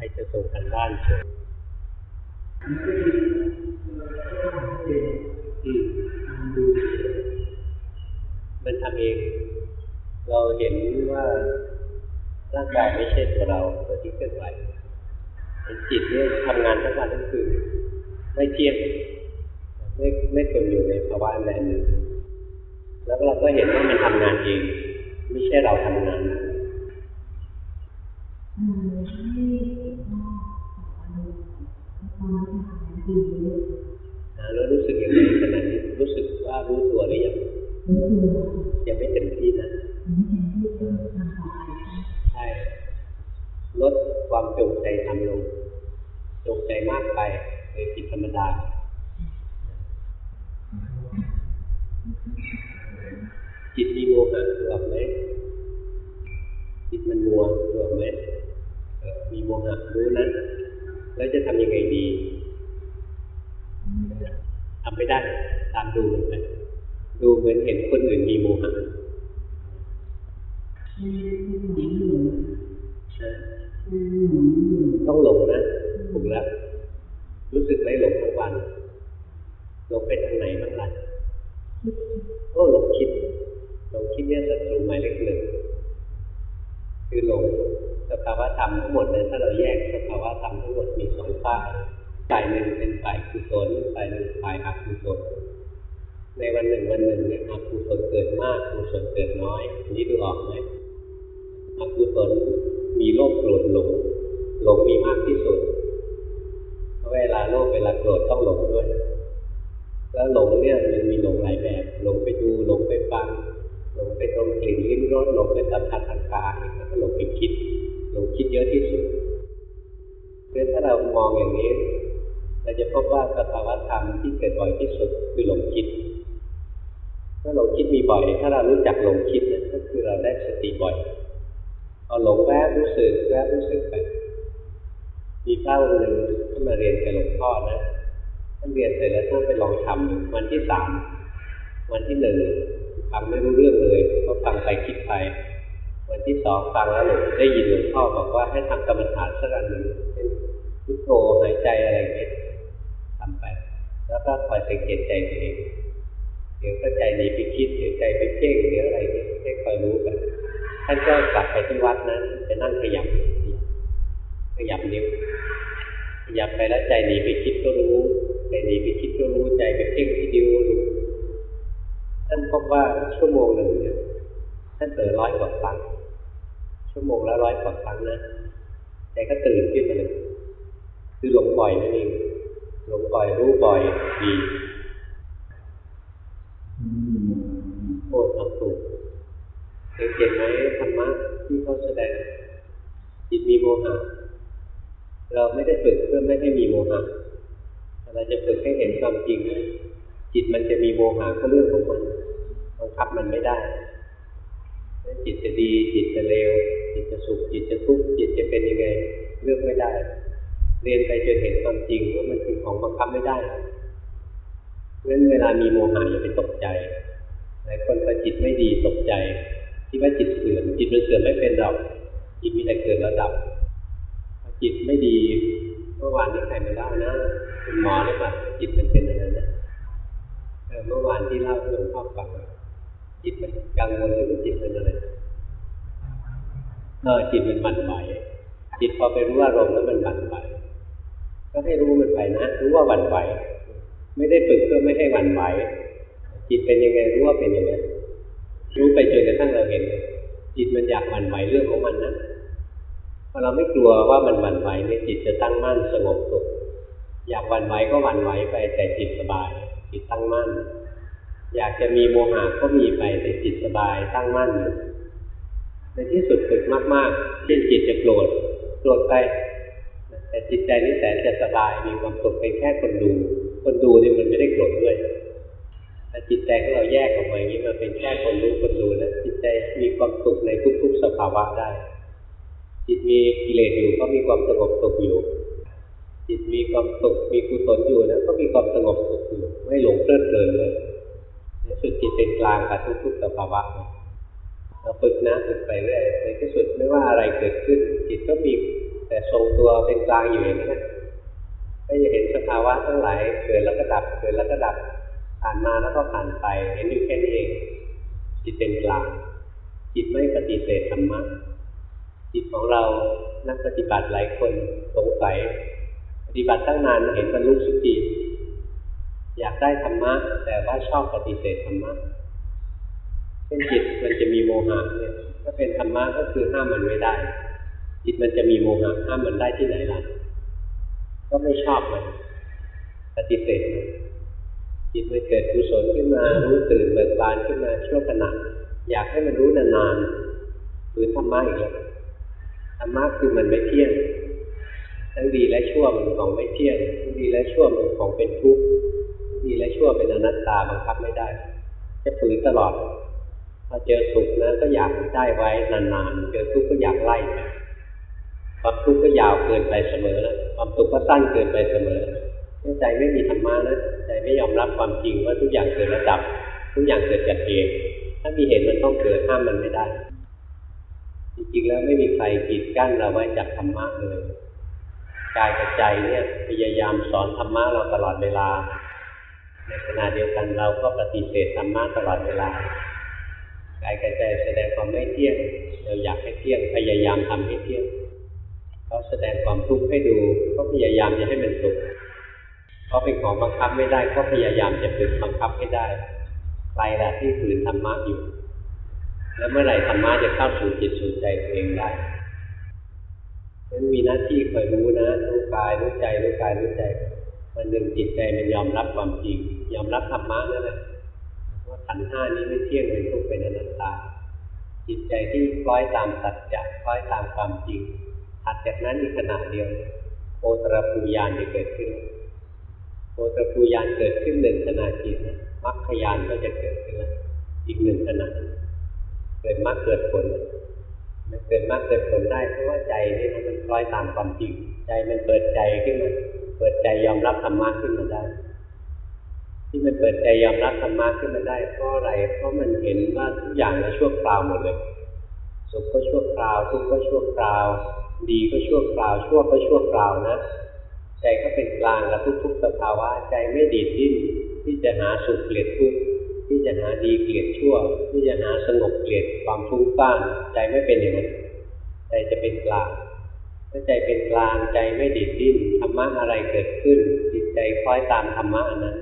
รจะส่งกันบ้านเชิญมมันทำเอง เราเห็นว่าร่างกายไม่ใช่ตัวเราตัวที่เคลื่อนไหวจิตเนี่ยทำงานทั้งวันทั้งคืนไม่เที่ยงไม่ไม่ทนอยู่ในภาวะใดหนึ่งแล้วเราก็เห็นว่ามันทำงานเอง ไม่ใช่เราทำงาน แล้วรู้สึกยังไงขณะนี้รู้สึกว่ารู้ตัวหรือยังยังไม่เต็มที่นะใช่ลดความจงใจทำลงจงใจมากไปเลยผิดธรรมดาจิตมีโมหะถูกออกไหมจิตมันมัวถูกออกไหมมีโมหะรู้นะ แล้วจะทำยังไงดี ทำไม่ได้ ตามดูมันไปดูเหมือนเห็นคนอื่นมีโมหะต้องหลงนะถูกแล้ว รู้สึกไหมหลงทั้งวันหลงไปทางไหนบ้างล่ะโอ้หลงคิดหลงคิดเนี่ยศัตรูหมายเลขหนึ่งคือหลงสภาวะธรรมทั้งหมดเนี่ยถ้าเราแยกสภาวะธรรมทั้งหมดมีสองฝ่าย ฝ่ายหนึ่งเป็นฝ่ายกุศลฝ่ายหนึ่งฝ่ายอกุศลในวันหนึ่งวันหนึ่งเนี่ยอกุศลเกิดมากกุศลเกิดน้อยอันนี้ดูออกไหมอกุศลมีโลภโกรธหลงหลงมีมากที่สุดเพราะเวลาโลภเวลาโกรธต้องหลงด้วย แล้วหลงเนี่ยมันมีหลงหลายแบบหลงไปดูหลงไปฟังหลงไปตรงกลิ่นลิ้มรสหลงไปสัมผัสทางกายแล้วก็หลงไปคิดหลงคิดเยอะที่สุดเพราะถ้าเรามองอย่างนี้ เราจะพบว่าสภาวะธรรมที่เกิดบ่อยที่สุดคือหลงคิดถ้าหลงคิดมีบ่อย ถ้าเรารู้จักหลงคิดนะก็คือเราได้สติบ่อยพอหลงแวบรู้สึกแวบรู้สึกไปมีเป้าหนึ่งที่มาเรียนกับหลวงพ่อนะท่านเรียนเสร็จแล้วท่านไปลองทำวันที่สามวันที่หนึ่งฟังไม่รู้เรื่องเลยก็ฟังไปคิดไป วันที่สองฟังแล้วหลวงได้ยินหลวงพ่อบอกว่าให้ทำกรรมฐานสักอันหนึ่งเช่นพุทโธหายใจอะไรเงี้ย แล้วก็คอยสังเกตใจตัวเองเดี๋ยวก็ใจหนีไปคิดเดี๋ยวใจไปเพ่งเดี๋ยวอะไรเนี่ยให้คอยรู้กันท่านก็กลับไปที่วัดนั้นไปนั่งขยับขยับนิ้วขยับไปแล้วใจหนีไปคิดก็รู้ใจหนีไปคิดก็รู้ใจไปเพ่งที่ดิ้วรู้ท่านพบว่าชั่วโมงหนึ่งเนี่ยท่านเจอร้อยกว่าครั้งชั่วโมงละร้อยกว่าครั้งนะใจก็ตื่นขึ้นมาเลยคือหลงบ่อยนั่นเอง หลงบ่อยรู้บ่อยดีโอ้ทำถูกสังเกตไหมธรรมะที่เขาแสดงจิตมีโมหะเราไม่ได้ฝึกเพื่อไม่ให้มีโมหะเราจะฝึกให้เห็นความจริงนะจิตมันจะมีโมหะก็เรื่องของมันบังคับมันไม่ได้จิตจะดี จิตจะเลวจิตจะสุขจิตจะทุกข์จิตจะเป็นยังไง เลือกไม่ได้ เรียนไปจนเห็นความจริงว่ามันคือของบังคับไม่ได้เพราะฉะนั้นเวลามีโมหะอย่าไปตกใจหลายคนพอจิตไม่ดีตกใจที่ว่าจิตเสื่อมจิตมันเสื่อมไม่เป็นหรอกจิตมีแต่เกิดระดับจิตไม่ดีเมื่อวานนี้ใครมาเล่านะคุณหมอเลยป่ะจิตมันเป็นอะไรนะเมื่อวานที่เล่าหลวงพ่อฟังจิตมันกังวลหรือจิตมันอะไรเออจิตมันบั่นไหวจิตพอไปรู้ว่าอารมณ์แล้วมันบั่นไหว ก็ให้รู้มันไปนะรู้ว่าบั่นไหวไม่ได้ฝึกเพื่อไม่ให้บั่นไหวจิตเป็นยังไงรู้ว่าเป็นยังไงรู้ไปจนกระทั่งเราเห็นจิตมันอยากบั่นไหวเรื่องของมันนะพอเราไม่กลัวว่ามันหวั่นไหวเนี่ยจิตจะตั้งมั่นสงบสุขอยากหวั่นไหวก็หวั่นไหวไป แต่จิตสบาย จิตตั้งมั่น อยากจะมีโมหะก็มีไปแต่จิตสบายตั้งมั่นอยู่ในที่สุดฝึกมากๆเช่นจิตจะโกรธโกรธไป แต่จิตใจนี่แสนจะสบายมีความสุขเป็นแค่คนดู คนดูนี่มันไม่ได้โกรธด้วยแต่จิตใจของเราแยกออกมาอย่างนี้มาเป็นแค่คนรู้คนดูนะจิตใจมีความสุขในทุก ๆ สภาวะได้ จิตมีกิเลสอยู่ก็มีความสงบสุขอยู่ จิตมีความสุขมีกุศลอยู่นะก็มีความสงบสุขอยู่ไม่หลงเพลิดเพลินเลยในสุดจิตเป็นกลางกับทุกๆสภาวะเราฝึกนะฝึกไปเรื่อยในที่สุดไม่ว่าอะไรเกิดขึ้น จิตก็มี แต่ทรงตัวเป็นกลางอยู่อย่างนั้นก็จะเห็นสภาวะทั้งหลายเกิดแล้วก็ดับเกิดแล้วก็ดับผ่านมาแล้วก็ผ่านไป เห็นอยู่แค่นี้เองจิตเป็นกลางจิตไม่ปฏิเสธธรรมะจิตของเรานักปฏิบัติหลายคนสงสัยปฏิบัติตั้งนานเห็นบรรลุสุติอยากได้ธรรมะ แต่ว่าชอบปฏิเสธธรรมะเช่นจิตมันจะมีโมหะเนี่ยถ้าเป็นธรรมะก็คือห้ามมันไม่ได้ จิตมันจะมีโมหะห้ามมันได้ที่ไหนล่ะก็ไม่ชอบมันปฏิเสธมันจิตมันเกิดกุศลขึ้นมารู้ตื่นเบิกบานขึ้นมาชั่วขณะอยากให้มันรู้นานๆหรือธรรมะอีกแล้วธรรมะคือมันไม่เที่ยงทั้งดีและชั่วมันของไม่เที่ยงทั้งดีและชั่วมันของเป็นทุกข์ดีและชั่วเป็นอนัตตาบังคับไม่ได้ จะฝืนตลอดพอเจอสุขนะก็อยากได้ไว้นานๆเจอทุกข์ก็อยากไล่ ความทุกข์ก็ยาวเกินไปเสมอแล้วความทุกข์ก็สั้นเกินไปเสมอใจไม่มีธรรมะนะใจไม่ยอมรับความจริงว่าทุกอย่างเกิดระดับ ทุกอย่างเกิดจากเหตุถ้ามีเหตุมันต้องเกิดห้ามมันไม่ได้ จริงๆแล้วไม่มีใครกีดกั้นเราไว้จากธรรมะเลยกายกับใจเนี่ยพยายามสอนธรรมะเราตลอดเวลา ในขณะเดียวกันเราก็ปฏิเสธธรรมะตลอดเวลากายกับใจแสดงความไม่เที่ยงเราอยากให้เที่ยงพยายามทำให้เที่ยง เขาแสดงความทุกข์ให้ดูก็พยายามจะให้มันสุขเขาเป็นของบังคับไม่ได้ก็พยายามจะฝึกบังคับให้ได้ใครแหละที่ฝืนธรรมะอยู่ แล้วเมื่อไหร่ธรรมะจะเข้าสู่จิตสู่ใจตัวเองได้ฉะนั้นมีหน้าที่คอยรู้นะรู้กายรู้ใจรู้กายรู้ใจมันหนึ่งจิตใจมันยอมรับความจริง ยอมรับธรรมะนั่นแหละว่าขันห้านี้ไม่เที่ยงเป็นทุกข์เป็นอนัตตา จิตใจที่คล้อยตามสัจจะคล้อยตามความจริง ถัดจากนั้นอีกขณะเดียวโอตรภูยานจะเกิดขึ้นโอตรภูยานเกิดขึ้นหนึ่งขณะจิตมรรคยานก็จะเกิดขึ้นอีกหนึ่งขณะเกิดมรรคเกิดผลมันเกิดมรรคเกิดผลได้เพราะว่าใจนี่นมันคล้อยตามความจริงใจมันเปิดใจขึ้นมาเปิดใจยอมรับธรรมะขึ้นมาได้ที่มันเปิดใจยอมรับธรรมะขึ้นมาได้เพราะอะไรเพราะมันเห็นว่าทุกอย่างมันชั่วคราวหมดเลย สุขก็ชั่วคราว ทุกข์ก็ชั่วคราว ดีก็ชั่วคราว ชั่วก็ชั่วคราวนะ ใจก็เป็นกลางกับทุกๆสภาวะ ใจไม่ดีดดิ้นที่จะหาสุขเกลียดทุกข์ที่จะหาดีเกลียดชั่ว ที่จะหาสงบเกลียดความฟุ้งซ่านใจไม่เป็นอย่างนั้นใจจะเป็นกลางถ้าใจเป็นกลางใจไม่ดิดดิ้นธรรมะอะไรเกิดขึ้น จิตใจคล้อยตามธรรมะนั้น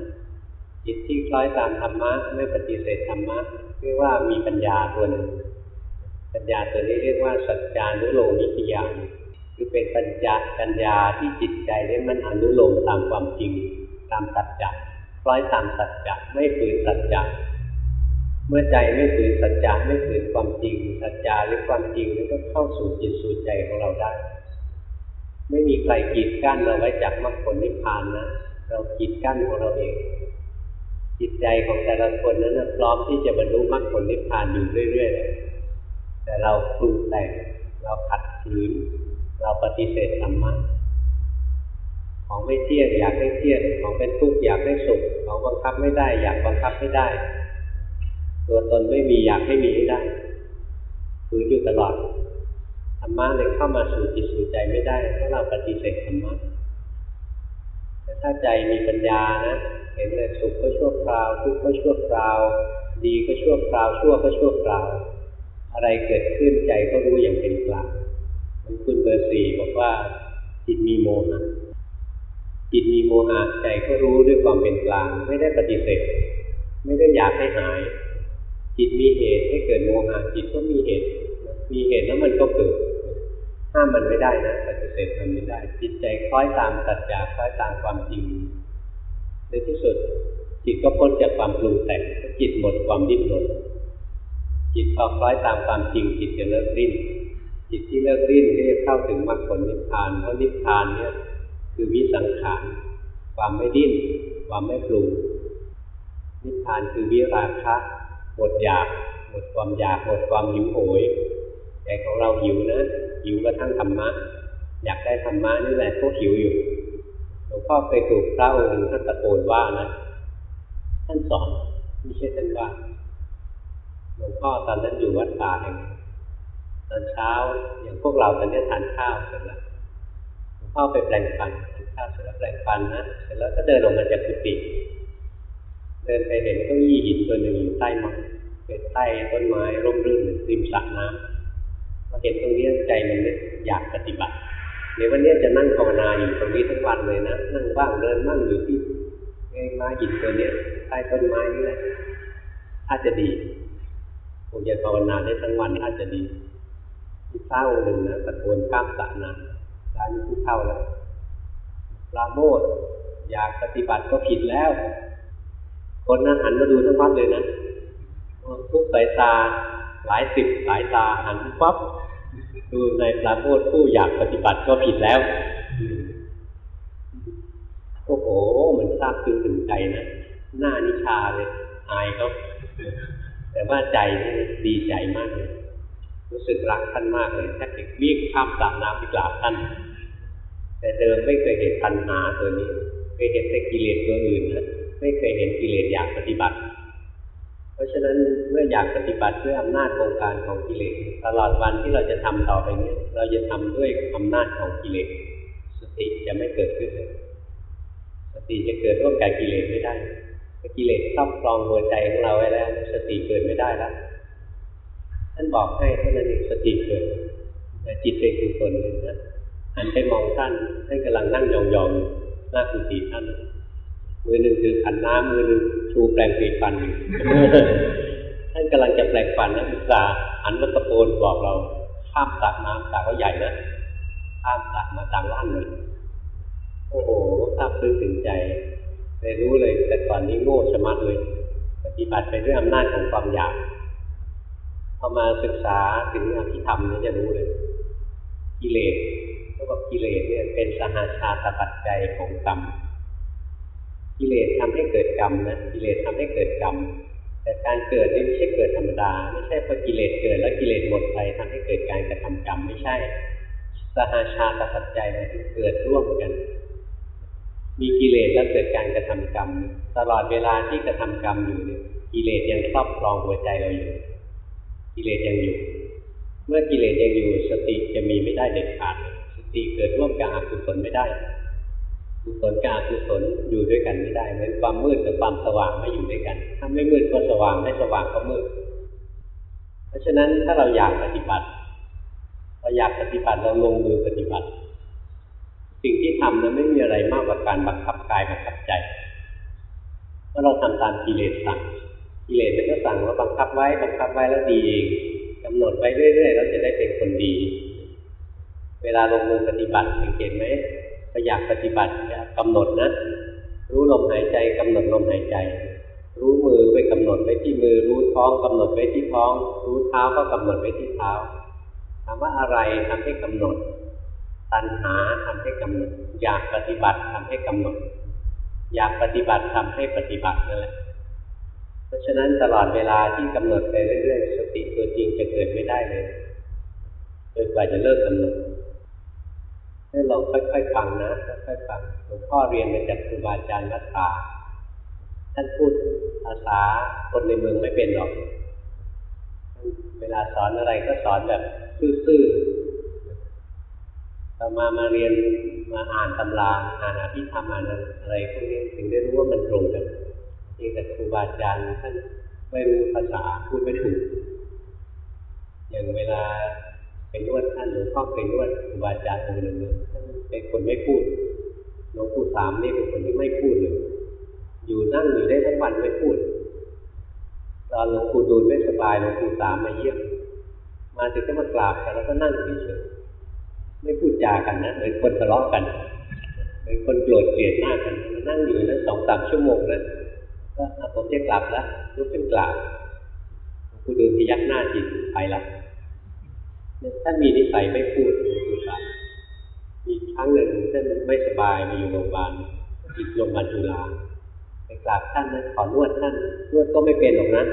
จิตที่คล้อยตามธรรมะไม่ปฏิเสธธรรมะเรียกว่ามีปัญญาตัวหนึ่ง ปัญญาตัวนี้เรียกว่าสัจจานุโลมิทยาคือเป็นปัญญาปัญญาที่จิตใจนี่มันอนุโลมตามความจริง ตามสัจจะคล้อยตามสัจจะไม่ฝืนสัจจะเมื่อใจไม่ฝืนสัจจะไม่ฝืนความจริง สัจจะหรือความจริงมันก็เข้าสู่จิตสู่ใจของเราได้ ไม่มีใครกีดกั้นเราไว้จากมรรคผลนิพพานนะเรากีดกั้นของเราเอง จิตใจของแต่ละคนนั้นพร้อมที่จะบรรลุมรรคผลนิพพานอยู่เรื่อยๆเลย แต่เราปรุงแต่งเราขัดขืนเราปฏิเสธธรรมะของไม่เที่ยงอยากให้เที่ยงของเป็นทุกข์อยากให้สุขของบังคับไม่ได้ อยากบังคับไม่ได้ ตัวตนไม่มีอยากให้มีให้ได้ฝืนอยู่ตลอดธรรมะเลยเข้ามาสู่จิตสู่ใจไม่ได้เพราะเราปฏิเสธธรรมะแต่ถ้าใจมีปัญญานะเห็นเลยสุขก็ชั่วคราวทุกข์ก็ชั่วคราว ดีก็ชั่วคราวชั่วก็ชั่วคราว อะไรเกิดขึ้นใจก็รู้อย่างเป็นกลางมันคุณเบอร์สี่บอกว่า จิตมีโมหะจิตมีโมหะใจก็รู้ด้วยความเป็นกลาง ไม่ได้ปฏิเสธ ไม่ได้อยากให้หาย จิตมีเหตุให้เกิดโมหะจิตก็มีเหตุ มีเหตุแล้วมันก็เกิดห้ามมันไม่ได้นะปฏิเสธมันไม่ได้ จิตใจคล้อยตามสัจจะคล้อยตามความจริงในที่สุดจิตก็พ้นจากความปรุงแต่งจิตหมดความดิ้นรน จิตพอคล้อยตามความจริงจิตจะเลิกดิ้นจิตที่เลิกดิ้นก็จะเข้าถึงมรรคผลนิพพานเพราะนิพพานเนี่ยคือวิสังขารความไม่ดิ้นความไม่ปรุงนิพพานคือวิราคะหมดอยากหมดความอยากหมดความหิวโหยใจของเราหิวนะหิวกระทั่งธรรมะ อยากได้ธรรมะนี่แหละก็หิวอยู่หลวงพ่อเคยถูกพระองค์หนึ่งท่านตะโกนว่านะท่านสอนไม่ใช่ท่านว่า หลวงพ่อตอนนั้นอยู่วัดป่าแห่งตอนเช้าอย่างพวกเราตอนนี้ทานข้าวเสร็จแล้วหลวงพ่อไปแปลงฟันทานข้าวเสร็จแล้วแปลงฟันนะเสร็จแล้วก็เดินออกมาจากกุฏิเดินไปเห็นเก้าอี้หินตัวหนึ่งอยู่ใต้ไม้เป็นใต้ต้นไม้ร่มรื่นริมสระน้ำพอเห็นตรงนี้ใจมันเนี่ยอยากปฏิบัติเดี๋ยววันนี้จะนั่งภาวนาอยู่ตรงนี้ทั้งวันเลยนะนั่งบ้างเดินบ้างอยู่ที่ไอ้ไม้หินตัวเนี้ยใต้ต้นไม้นี่แหละอาจจะดี คงจะภาวนาได้ทั้งวันอาจจะดีที่เศร้าหนึ่งนะตะโกนข้ามสระน้ำการนี้ผู้เท่าแล้วปราโมทอยากปฏิบัติก็ผิดแล้ว คนนั้นหันมาดูทั้งวัดเลยนะทุกสายตาหลายสิบสายตาหันปั๊บดูในปราโมทผู้อยากปฏิบัติก็ผิดแล้วโอ้โห มันทราบซึ้งถึงใจนะ หน้านิชาเลย อายเขา แต่ว่าใจนี่ดีใจมากเลยรู้สึกรักท่านมากเลยแทบจะวิ่งข้ามสระน้ำไปกราบท่าน แต่เดิมไม่เคยเห็นปัญหาตัวนี้เคยเห็นแต่กิเลสตัวอื่นนะไม่เคยเห็นกิเลสอยากปฏิบัติ เพราะฉะนั้นเมื่ออยากปฏิบัติด้วยอำนาจโครงการของกิเลสตลอดวันที่เราจะทำต่อไปนี้เราจะทำด้วยอำนาจของกิเลสสติจะไม่เกิดขึ้นเลยสติจะเกิดร่วมกับกิเลสไม่ได้ กิเลสครอบครองหัวใจของเราไว้แล้ว สติเกิดไม่ได้แล้วท่านบอกให้ท่านั้นสติเกิดแต่จิตเป็นกุศลเลยนะหันไปมองท่านท่านกำลังนั่งยองๆหน้ากุฏิท่านมือหนึ่งถือขันน้ำมือหนึ่งชูแปลงปีฟันท่านกำลังจะแปลงฟันนะอุตส่าห์หันมาตะโกนบอกเราข้ามสระน้ำสระก็ใหญ่นะข้ามสระมาต่างล้านเลยโอ้โหทราบซึ้งถึงใจ เลยรู้เลยแต่ก่อนนี้โง่ชะมัดเลย ปฏิบัติไปด้วยอำนาจของความอยากพอมาศึกษาถึงอภิธรรมนี่จะรู้เลย กิเลสเขาบอกกิเลสเนี่ยเป็นสหาชาตปัจจัยของกรรมกิเลสทำให้เกิดกรรมนะกิเลสทำให้เกิดกรรมแต่การเกิดนี่ไม่ใช่เกิดธรรมดา ไม่ใช่พอกิเลสเกิดแล้วกิเลสหมดไปทำให้เกิดการกระทำกรรมไม่ใช่ สหาชาตปัจจัยมันเกิดร่วมกัน มีกิเลสแล้วเกิดการกระทำกรรม ตลอดเวลาที่กระทำกรรมอยู่เนี่ยกิเลสยังครอบครองหัวใจเราอยู่ กิเลสยังอยู่ เมื่อกิเลสยังอยู่สติจะมีไม่ได้เด็ดขาด สติเกิดร่วมกับอกุศลไม่ได้กุศลกับอกุศลอยู่ด้วยกันไม่ได้เหมือนความมืดกับความสว่างไม่อยู่ด้วยกัน ถ้าไม่มืดก็สว่างไม่สว่างก็มืด เพราะฉะนั้นถ้าเราอยากปฏิบัติเราอยากปฏิบัติเราลงมือปฏิบัติ สิ่งที่ทำนั้นไม่มีอะไรมากกว่าการบังคับกายบังคับใจเมื่อเราทำตามกิเลสสั่งกิเลสมันก็สั่งว่าบังคับไว้บังคับไว้แล้วดีเองกำหนดไปเรื่อยๆเราจะได้เป็นคนดี เวลาลงมือปฏิบัติสังเกตไหมถ้าอยากปฏิบัติจะกำหนดนะรู้ลมหายใจกำหนดลมหายใจ รู้มือไปกำหนดไว้ที่มือ รู้ท้องกำหนดไว้ที่ท้อง รู้เท้าก็กำหนดไว้ที่เท้าถามว่าอะไรทำให้กำหนด ตัณหาทำให้กำหนด อยากปฏิบัติทำให้กำหนด อยากปฏิบัติทำให้ปฏิบัตินั่นแหละ เพราะฉะนั้นตลอดเวลาที่กำหนดไปเรื่อยๆสติตัวจริงจะเกิดไม่ได้เลยจนกว่าจะเลิกกำหนดให้ลองค่อยๆฟังนะค่อยๆฟังหลวงพ่อเรียนมาจากครูบาอาจารย์นัตตาท่านพูดภาษาคนในเมืองไม่เป็นหรอก เวลาสอนอะไรก็สอนแบบซื่อๆ ต่อมามาเรียนมาอ่านตำราอ่านอภิธรรมอ่านอะไรพวกนี้ถึงได้รู้ว่ามันตรงกันเองแต่ครูบาอาจารย์ท่านไม่รู้ภาษาพูดไม่ถูก อย่างเวลาไปนวดท่านหลวงพ่อไปนวดครูบาอาจารย์องค์หนึ่งท่านเป็นคนไม่พูดหลวงปู่สามนี่เป็นคนที่ไม่พูดเลย อยู่นั่งอยู่ได้ทั้งวันไม่พูด ตอนหลวงปู่ดูลไม่สบายหลวงปู่สามมาเยี่ยม มาถึงก็มากราบกันแล้วก็นั่งเฉยๆ ไม่พูดจากันนะเหมือนคนทะเลาะกันเหมือนคนโกรธเกลียดหน้ากันมานั่งอยู่นั้นสองสามชั่วโมงนะก็ผมจะกลับแล้วลุกขึ้นกราบหลวงปู่ดูพยักหน้าจิตไปละท่านมีนิสัยไม่พูดคุสามีครั้งหนึ่งท่านไม่สบายมาอยู่โรงพยาบาลอีกโรงพยาบาลจุฬาไปกราบท่านนะขอนวดท่านนวดก็ไม่เป็นหรอกนะ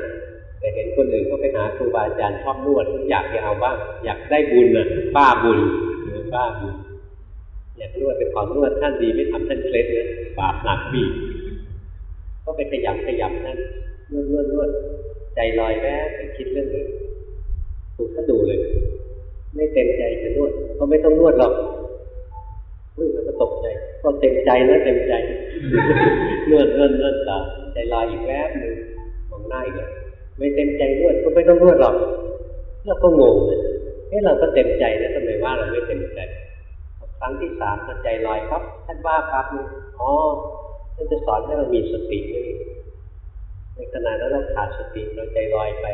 แต่เห็นคนอื่นก็ไปหาครูบาอาจารย์ชอบนวดอยากจะเอาบ้าง อยากได้บุญน่ะบ้าบุญ บ้าบุญอยากนวดไปขอนวดท่านดีไม่ทำท่านเคล็ดเนะบาปหนักบีบก็ไปขยับขยับท่านนวดนวดนวดใจลอยแวบไปคิดเรื่องอื่นถูกท่านดูเลย ไม่เต็มใจจะนวดก็ไม่ต้องนวดหรอกเฮ้ยเขาตกใจ ก็เต็มใจนะเต็มใจนวดนวดนวดต่อใจลอยอีกแวบหนึ่งมองหน้าอีกแล้วไม่เต็มใจนวดก็ไม่ต้องนวดหรอกเราก็งงเลย เฮ้เราก็เต็มใจนะทำไมว่าเราไม่เต็มใจ ครั้งที่สามใจลอยปั๊บท่านว่าปั๊บอ๋อท่านจะสอนให้เรามีสติด้วยในขณะนั้นเราขาดสติเราใจลอยไป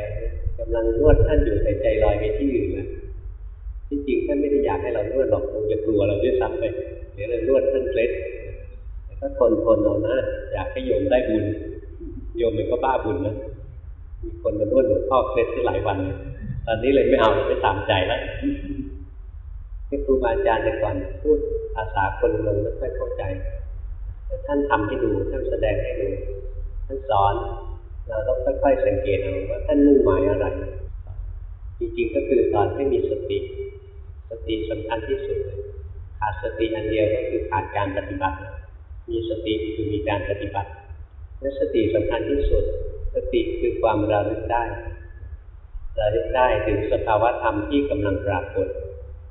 กำลังนวดท่านอยู่แต่ใจลอยไปที่อื่นแล้วที่จริงท่านไม่ได้อยากให้เรานวดหรอกคงจะกลัวเราด้วยซ้ำไปเดี๋ยวเรานวดท่านเคล็ดแต่ก็ทนทนเอานะอยากให้โยมได้บุญโยมมันก็บ้าบุญนะมีคนมานวดหลวงพ่อเคล็ดที่หลายวันเลย ตอนนี้เลยไม่เอาไม่ตามใจแล้วที่ครูบาอาจารย์แต่ก่อนพูดภาษาคนเมืองไม่ค่อยเข้าใจ แต่ท่านทำให้ดูท่านแสดงให้ดูท่านสอน เราต้องค่อยๆสังเกตเอาว่าท่านมุ่งหมายอะไร จริงๆก็คือสอนให้มีสติ สติสำคัญที่สุดเลยขาดสติอันเดียวก็คือขาดการปฏิบัติ มีสติคือมีการปฏิบัติและสติสำคัญที่สุด สติคือความระลึกได้ ระลึกได้ถึงสภาวะธรรมที่กำลังปรากฏ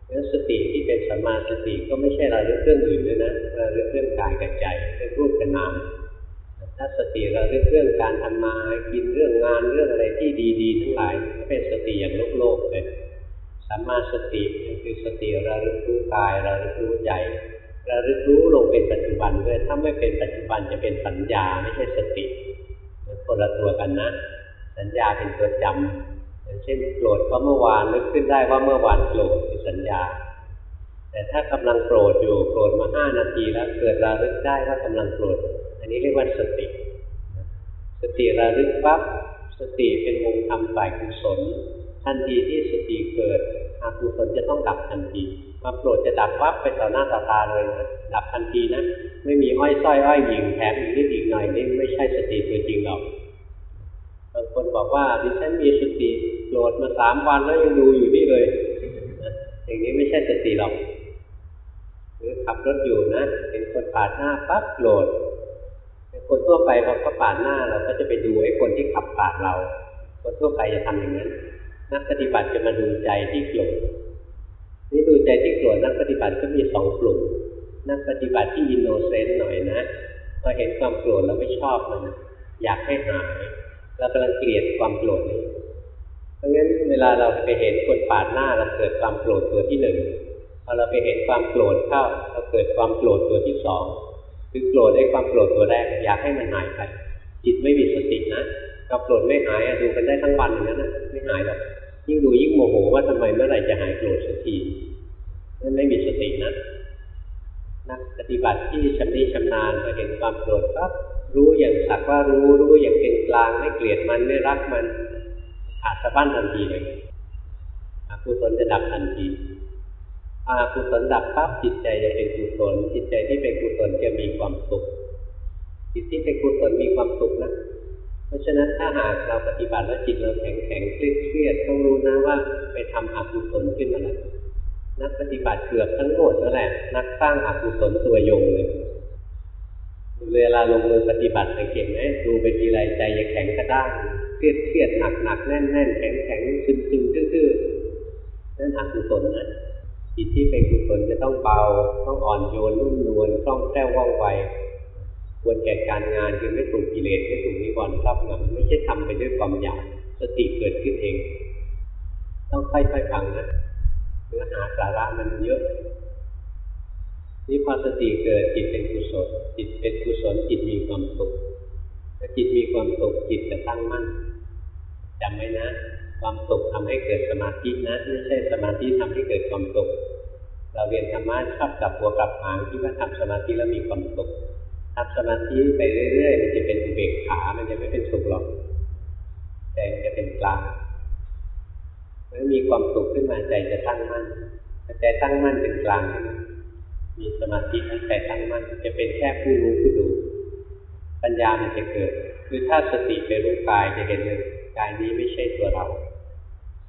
แล้วสติที่เป็นสัมมาสติก็ไม่ใช่ระลึกเรื่องอื่นด้วยนะระลึกเรื่องกายกับใจเรื่องรูปกับนามถ้าสติระลึกเรื่องการทำมากินเรื่องงานเรื่องอะไรที่ดีๆ ทั้งหลายก็เป็นสติอย่างโลกโลกเลยสัมมาสติคือสติระลึกรู้กายระลึกรู้ใจระลึกรู้ลงเป็นปัจจุบันด้วยถ้าไม่เป็นปัจจุบันจะเป็นสัญญาไม่ใช่สติคนละตัวกันนะ สัญญาเป็นตัวจำอย่า เช่นโกรธเพราะเมื่อวานนึกขึ้นได้ว่าเมื่อวานโกรธสัญญา แต่ถ้ากำลังโกรธอยู่โกรธมาห้านาทีแล้วเกิดระลึกได้ว่ากำลังโกรธอันนี้เรียกว่าสติ สติระลึกปั๊บสติเป็นองค์ธรรมฝ่ายกุศลทันทีที่สติเกิดอกุศลจะต้องดับทันทีความโกรธจะดับวับไปต่อหน้าต่อตาเลยนะดับทันทีนะ ไม่มีอ้อยส้อยอ้อยหญิงแถมอีกนิดอีกหน่อยนี่ไม่ใช่สติตัวจริงหรอก บางคนบอกว่าดิฉันมีสติโกรธมาสามวันแล้วยังดูอยู่นี่เลยอย่างนี้ไม่ใช่สติหรอกหรือขับรถอยู่นะเป็นคนปาดหน้าปั๊บโกรธเป็นคนทั่วไปพอเขาปาดหน้าเราก็จะไปดูไอ้คนที่ขับปาดเรา คนทั่วไปจะทำอย่างนั้น นักปฏิบัติจะมาดูใจที่โกรธนี่ดูใจที่โกรธนักปฏิบัติก็มีสองกลุ่ม นักปฏิบัติที่ innocent หน่อยนะพอเห็นความโกรธเราไม่ชอบมันอยากให้หาย เรากำลังเกลียดความโกรธนี้เพราะงั้นเวลาเราไปเห็นคนปาดหน้าเราเกิดความโกรธตัวที่หนึ่งพอเราไปเห็นความโกรธเข้าเราเกิดความโกรธตัวที่สองคือโกรธได้ความโกรธตัวแรก อยากให้มันหายไปจิตไม่มีสตินะควาโกรธไม่หายดูกันได้ทั้งวันอย่างนั้นนะไม่หายหรอกยิ่งดูยิ่งโมโหว่าทำไมเมื่อไหร่จะหายโกรธสักทีนั่นไม่มีสตินะนักปฏิบัติที่ชำนิชำนาญพอเห็นความโกรธปั๊บ รู้อย่างสักว่ารู้รู้อย่างเป็นกลางไม่เกลียดมันไม่รักมันขาดสะบั้นทันทีเลยอกุศลจะดับทันทีอากุศลดับปั๊บจิตใจจะเป็นกุศลจิตใจที่เป็นกุศลจะมีความสุขจิตที่เป็นกุศลมีความสุขนะเพราะฉะนั้นถ้าหากเราปฏิบัติแล้วจิตเราแข็งแข็งเครียดเครียดต้องรู้นะว่าไปทำอกุศลขึ้นมาแล้วนักปฏิบัติเกือบทั้งหมดนั่นแหละ นักสร้างอกุศลตัวยงเลย เวลาลงมือปฏิบัติสังเกตไหมดูไปทีไรใจจะแข็งกระด้างเครียดเครียดหนักหนักแน่นแน่นแข็งแข็งซึมซึมทื่อๆนั่นอกุศลนะจิตที่เป็นกุศลจะต้องเบา ต้องอ่อนโยนนุ่มนวลคล่องแคล่วว่องไวควรแก่การงานคือไม่ถูกกิเลสไม่ถูกนิวรณ์ครอบงำไม่ใช่ทำไปด้วยความอยากสติเกิดขึ้นเอง ต้องค่อยๆฟังนะเนื้อหาสาระมันเยอะ นี่พอสติเกิดจิตเป็นกุศล จิตเป็นกุศลจิตมีความสุขถ้าจิตมีความสุขจิตจะตั้งมั่นจำไว้นะ ความสุขทำให้เกิดสมาธินะไม่ใช่สมาธิทำให้เกิดความสุขเราเรียนธรรมะชอบกลับหัวกลับหางที่ว่าทำสมาธิแล้วมีความสุขทำสมาธิไปเรื่อยๆมันจะเป็นอุเบกขา มันจะไม่เป็นสุขหรอกใจจะเป็นกลางเมื่อมีความสุขขึ้นมาใจจะตั้งมั่นใจตั้งมั่นเป็นกลางมี มีสมาธิใจตั้งมั่นจะเป็นแค่ผู้รู้ผู้ดู ปัญญามันจะเกิด คือถ้าสติไปรู้กายจะเห็นเลยกายนี้ไม่ใช่ตัวเรา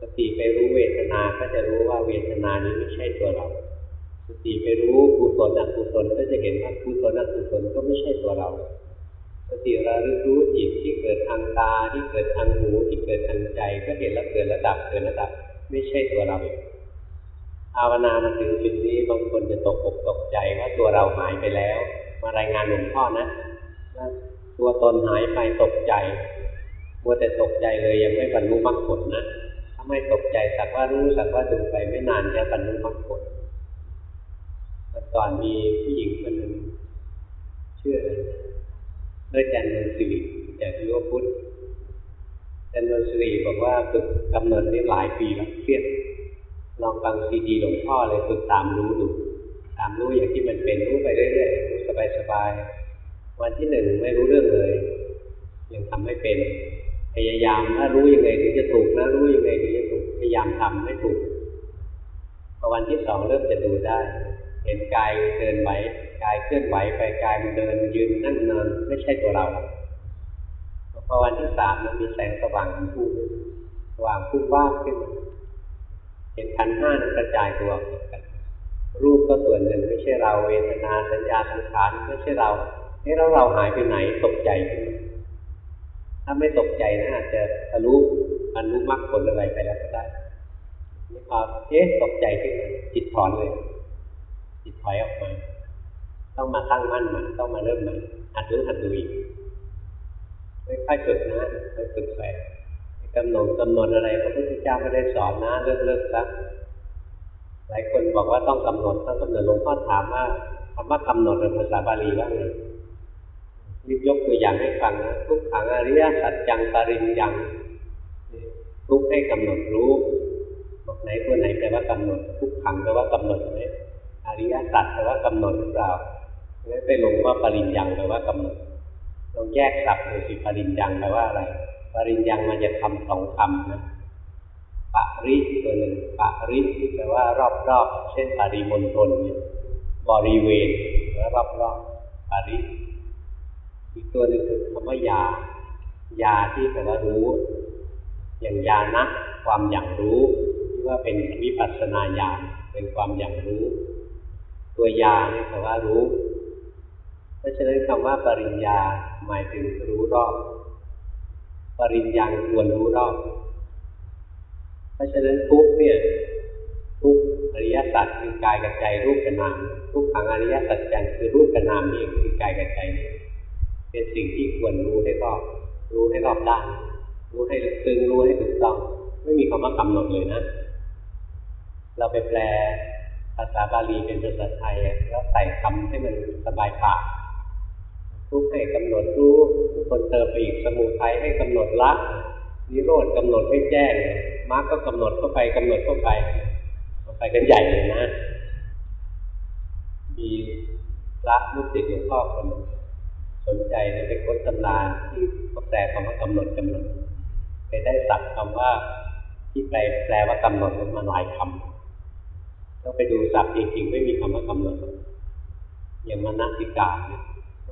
สติไปรู้เวทนา ก็จะรู้ว่าเวทนานี้ไม่ใช่ตัวเรา สติไปรู้กุศลอกุศลก็จะเห็นว่ากุศลอกุศลก็ไม่ใช่ตัวเรา สติระลึกรู้จิตที่เกิดทางตาที่เกิดทางหูที่เกิดทางใจ ก็เห็นแล้วเกิดระดับเกิดระดับ ไม่ใช่ตัวเรา ภาวนามาถึงจุดนี้บางคนจะตกอกตกใจว่าตัวเราหายไปแล้ว มารายงานหลวงพ่อนะตัวตนหายไปตกใจมัวแต่ตกใจเลยยังไม่บรรลุมรรคผลนะถ้าไม่ตกใจสักว่ารู้สักว่าดูไปไม่นานจะบรรลุมรรคผลเมื่อก่อนมีผู้หญิงคนหนึ่งชื่อด้วยจันทร์สิริจากยุวพุทธจันทร์สิริบอกว่าฝึกกำเนิดนี่หลายปีแล้วเครียด ลองฟังซีดีหลวงพ่อเลยฝึกตามรู้ดู ตามรู้อย่างที่มันเป็นรู้ไปเรื่อยๆรู้สบายๆวันที่หนึ่งไม่รู้เรื่องเลย ยังทำไม่เป็น พยายามถ้ารู้ยังไงถึงจะถูกนะรู้ยังไงถึงจะถูกพยายามทำไม่ถูกพอวันที่สองเริ่มจะดูได้ เห็นกายเดินไหวกายเคลื่อนไหวไปกายมันเดินยืนนั่งนอนไม่ใช่ตัวเราพอวันที่สามมันมีแสงสว่างพุ่งสว่างพุ่งว่างขึ้นมา เห็นขันห้านั้นกระจายตัวออกกันรูปก็ส่วนหนึ่งไม่ใช่เราเวทนาสัญญาสังขารไม่ใช่เราเฮ้เราเราหายไปไหนตกใจขึ้นถ้าไม่ตกใจนะอาจจะทะลุบรรลุมรรคผลอะไรไปแล้วก็ได้นี่พอเอ๊ะตกใจขึ้นมาจิตถอนเลย จิตถอยออกมาต้องมาตั้งมั่นใหม่ต้องมาเริ่มใหม่หัดรู้หัดดูอีกค่อยๆฝึกนะค่อยฝึกไป กำหนดกำหนดอะไรพระพุทธเจ้าไม่ได้สอนนะเลิกเลิกซะหลายคนบอกว่าต้องกำหนดต้องกำหนดหลวงพ่อถามว่าคำว่ากำหนดในภาษาบาลีว่าไงรีบยกตัวอย่างให้ฟังนะทุกขังอริยสัจจังปริญญังทุกให้กำหนดรู้บอกไหนตัวไหนแปลว่ากำหนด ทุกขังแปลว่ากำหนดไหมอริยสัจแปลว่ากำหนดหรือเปล่าไม่ไปลงว่าปริญญังแปลว่ากำหนดลองแยกสับดูสิปริญญังแปลว่าอะไร ปริญญังมันจะทำสองคำนะปริตัวหนึ่งปริแปลว่ารอบรอบเช่นปริมณฑลเนี่ยบริเวณแปลว่ารอบรอบปริอีกตัวหนึ่งคือคำว่ายายาที่แปลว่ารู้ อย่างยานะความอย่างรู้ที่ว่าเป็นวิปัสสนาญาณเป็นความอย่างรู้ ตัวยาเนี่ยแปลว่ารู้ เพราะฉะนั้นคำว่าปริญญาหมายถึงรู้รอบ ปริญญาควรรู้รอบ เพราะฉะนั้นทุกเนี่ยทุกอริยสัจคือกายกับใจรูปกับนาม ทุกขังอริยสัจจังคือรูปกับนามเองคือกายกับใจนี่เป็นสิ่งที่ควรรู้ให้รอบรู้ให้รอบด้าน รู้ให้ลึกซึ้งรู้ให้ถูกต้อง ไม่มีคำว่ากำหนดเลยนะ เราไปแปลภาษาบาลีเป็นภาษาไทยแล้วใส่คำให้มันสบายปาก ทุกให้กำหนดรู้คนเติมไปอีกสมุทัยให้กำหนดละนิโรธกำหนดให้แจ้งมรรคก็กำหนดเข้าไปกำหนดเข้าไปไปกันใหญ่เลยนะ มีพระลูกศิษย์หลวงพ่อคนสนใจนะไปค้นตำราที่เขาแปลคำว่ากำหนดกำหนดไปได้ศัพท์คำว่า ที่แปลแปลว่ากำหนดมาหลายคำต้องไปดูศัพท์จริงๆไม่มีคำว่ากำหนดอย่างมนสิกาเนี่ย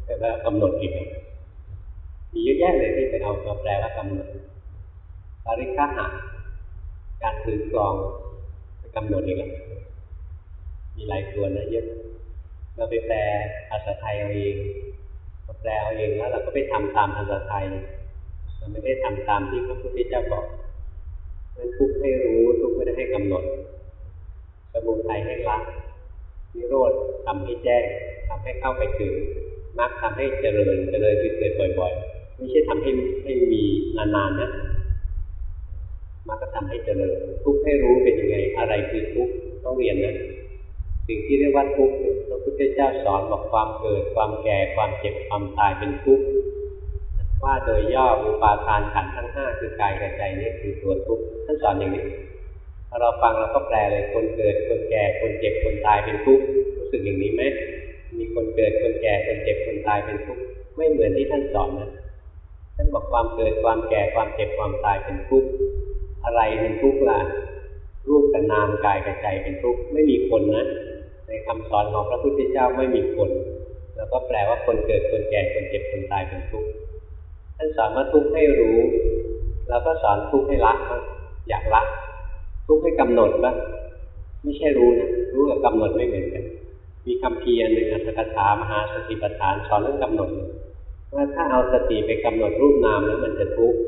แปลว่ากำหนดอีกมีเยอะแยะเลยที่ไปเอามาแปลว่ากำหนดปริฆาหะการถือกลองไปกำหนดอีกแล้วมีหลายตัวนะเยอะเราไปแปลภาษาไทยเอาเองแปลเอาเองแล้วเราก็ไปทำตามภาษาไทยเราไม่ได้ทำตามที่พระพุทธเจ้าบอกนั้นทุกให้รู้ทุกไม่ได้ให้กำหนด สมุทัยให้ละนิโรธทำให้แจ้งทำให้เข้าไปถึง มรรคทำให้เจริญเจริญเกิดบ่อยๆ ไม่ใช่ทำให้ให้มีนานๆนะมรรคทำให้เจริญทุกให้รู้เป็นยังไง อะไรคือทุกต้องเรียนนะสิ่งที่เรียกว่าทุกข์พระพุทธเจ้าสอนบอกความเกิด ความแก่ความเจ็บความตายเป็นทุกข์ว่าโดยย่ออุปาทานขันทั้งห้าคือกายกับใจนี่คือตัวทุกข์ท่านสอนอย่างนี้พอเราฟังเราก็แปลเลยคนเกิด คนแก่คนเจ็บคนตายเป็นทุกข์รู้สึกอย่างนี้ไหม มีคนเกิดคนแก่คนเจ็บคนตายเป็นทุกข์ไม่เหมือนที่ท่านสอนนะท่านบอกความเกิดความแก่ความเจ็บความตายเป็นทุกข์อะไรเป็นทุกข์ล่ะรูปกับนามกายกับใจเป็นทุกข์ไม่มีคนนะ ในคำสอนของพระพุทธเจ้าไม่มีคน แล้วก็แปลว่าคนเกิดคนแก่คนเจ็บคนตายเป็นทุกข์ท่านสอนว่าทุกข์ให้รู้ แล้วก็สอนทุกข์ให้ละอยากละ ทุกข์ให้กำหนดบ้างไม่ใช่รู้นะรู้กับกำหนดไม่เหมือนกัน มีคำเพียรหนึ่งอัตถกถามหาสติปัฏฐานสอนเรื่องกำหนด ว่าถ้าเอาสติไปกำหนดรูปนามแล้วมันจะทุกข์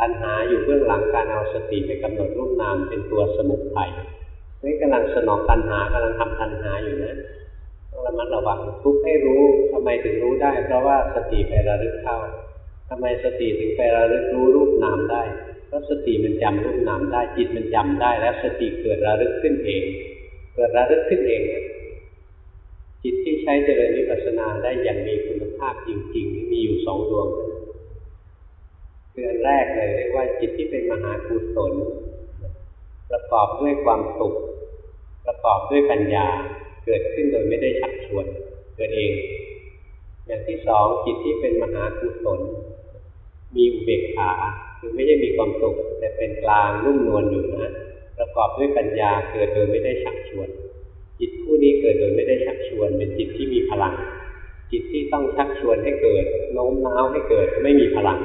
ปัญหาอยู่เบื้องหลังการเอาสติไปกำหนดรูปนามเป็นตัวสมุทัยนี่กำลังสนองตัณหากำลังทำตัณหาอยู่นะต้องระมัดระวังทุกให้รู้ทำไมถึงรู้ได้ เพราะว่าสติไประลึกเข้าทำไมสติถึงไประลึกรู้รูปนามได้เพราะสติมันจำรูปนามได้จิตมันจำได้ แล้วสติเกิดระลึกขึ้นเอง เกิดระลึกขึ้นเอง จิตที่ใช้เจริญวิปัสสนาได้อย่างมีคุณภาพจริง ๆ มีอยู่สองดวงคืออันแรกเลยเรียกว่าจิตที่เป็นมหากุศลประกอบด้วยความสุข ประกอบด้วยปัญญาเกิดขึ้นโดยไม่ได้ชักชวนเกิดเอง อย่างที่สองจิตที่เป็นมหากุศลมีอุเบกขาคือไม่ได้มีความสุขแต่เป็นกลางนุ่มนวลอยู่นะประกอบด้วยปัญญาเกิดโดยไม่ได้ชักชวน จิตคู่นี้เกิดโดยไม่ได้ชักชวน เป็นจิตที่มีพลัง จิตที่ต้องชักชวนให้เกิดโน้มน้าวให้เกิดไม่มีพลัง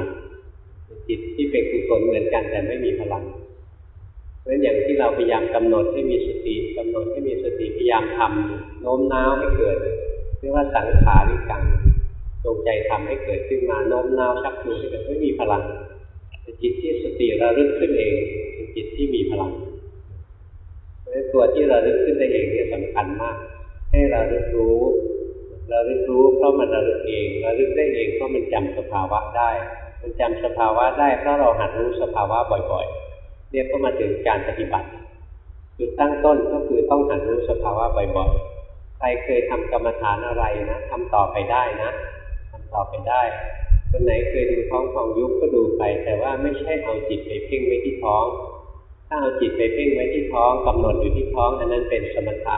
จิตที่เป็นกุศลเหมือนกันแต่ไม่มีพลังเพราะฉะนั้นอย่างที่เราพยายามกำหนดให้มีสติกำหนดให้มีสติพยายามทำโน้มน้าวให้เกิดเรียกว่าสังขาริกังจงใจทำให้เกิดขึ้นมาโน้มน้าวชักจูงให้เกิดไม่มีพลังแต่จิตที่สติระลึกขึ้นเองเป็นจิตที่มีพลังเพราะฉะนั้น ตัวที่ระลึกขึ้นได้เองเนี่ยสำคัญมาก ให้ระลึกรู้ระลึกรู้เพราะมันระลึกเองระลึกได้เองเพราะมันจำสภาวะได้ มันจำสภาวะได้เพราะเราหัดรู้สภาวะบ่อยๆ เนี่ยก็มาถึงการปฏิบัติจุดตั้งต้นก็คือต้องหัดรู้สภาวะบ่อยๆ ใครเคยทำกรรมฐานอะไรนะทำต่อไปได้นะทำต่อไปได้คนไหนเคยดูท้องฟองยุบก็ดูไป แต่ว่าไม่ใช่เอาจิตไปเพ่งไว้ที่ท้อง ถ้าเอาจิตไปเพ่งไว้ที่ท้องกำหนดอยู่ที่ท้อง อันนั้นเป็นสมถะ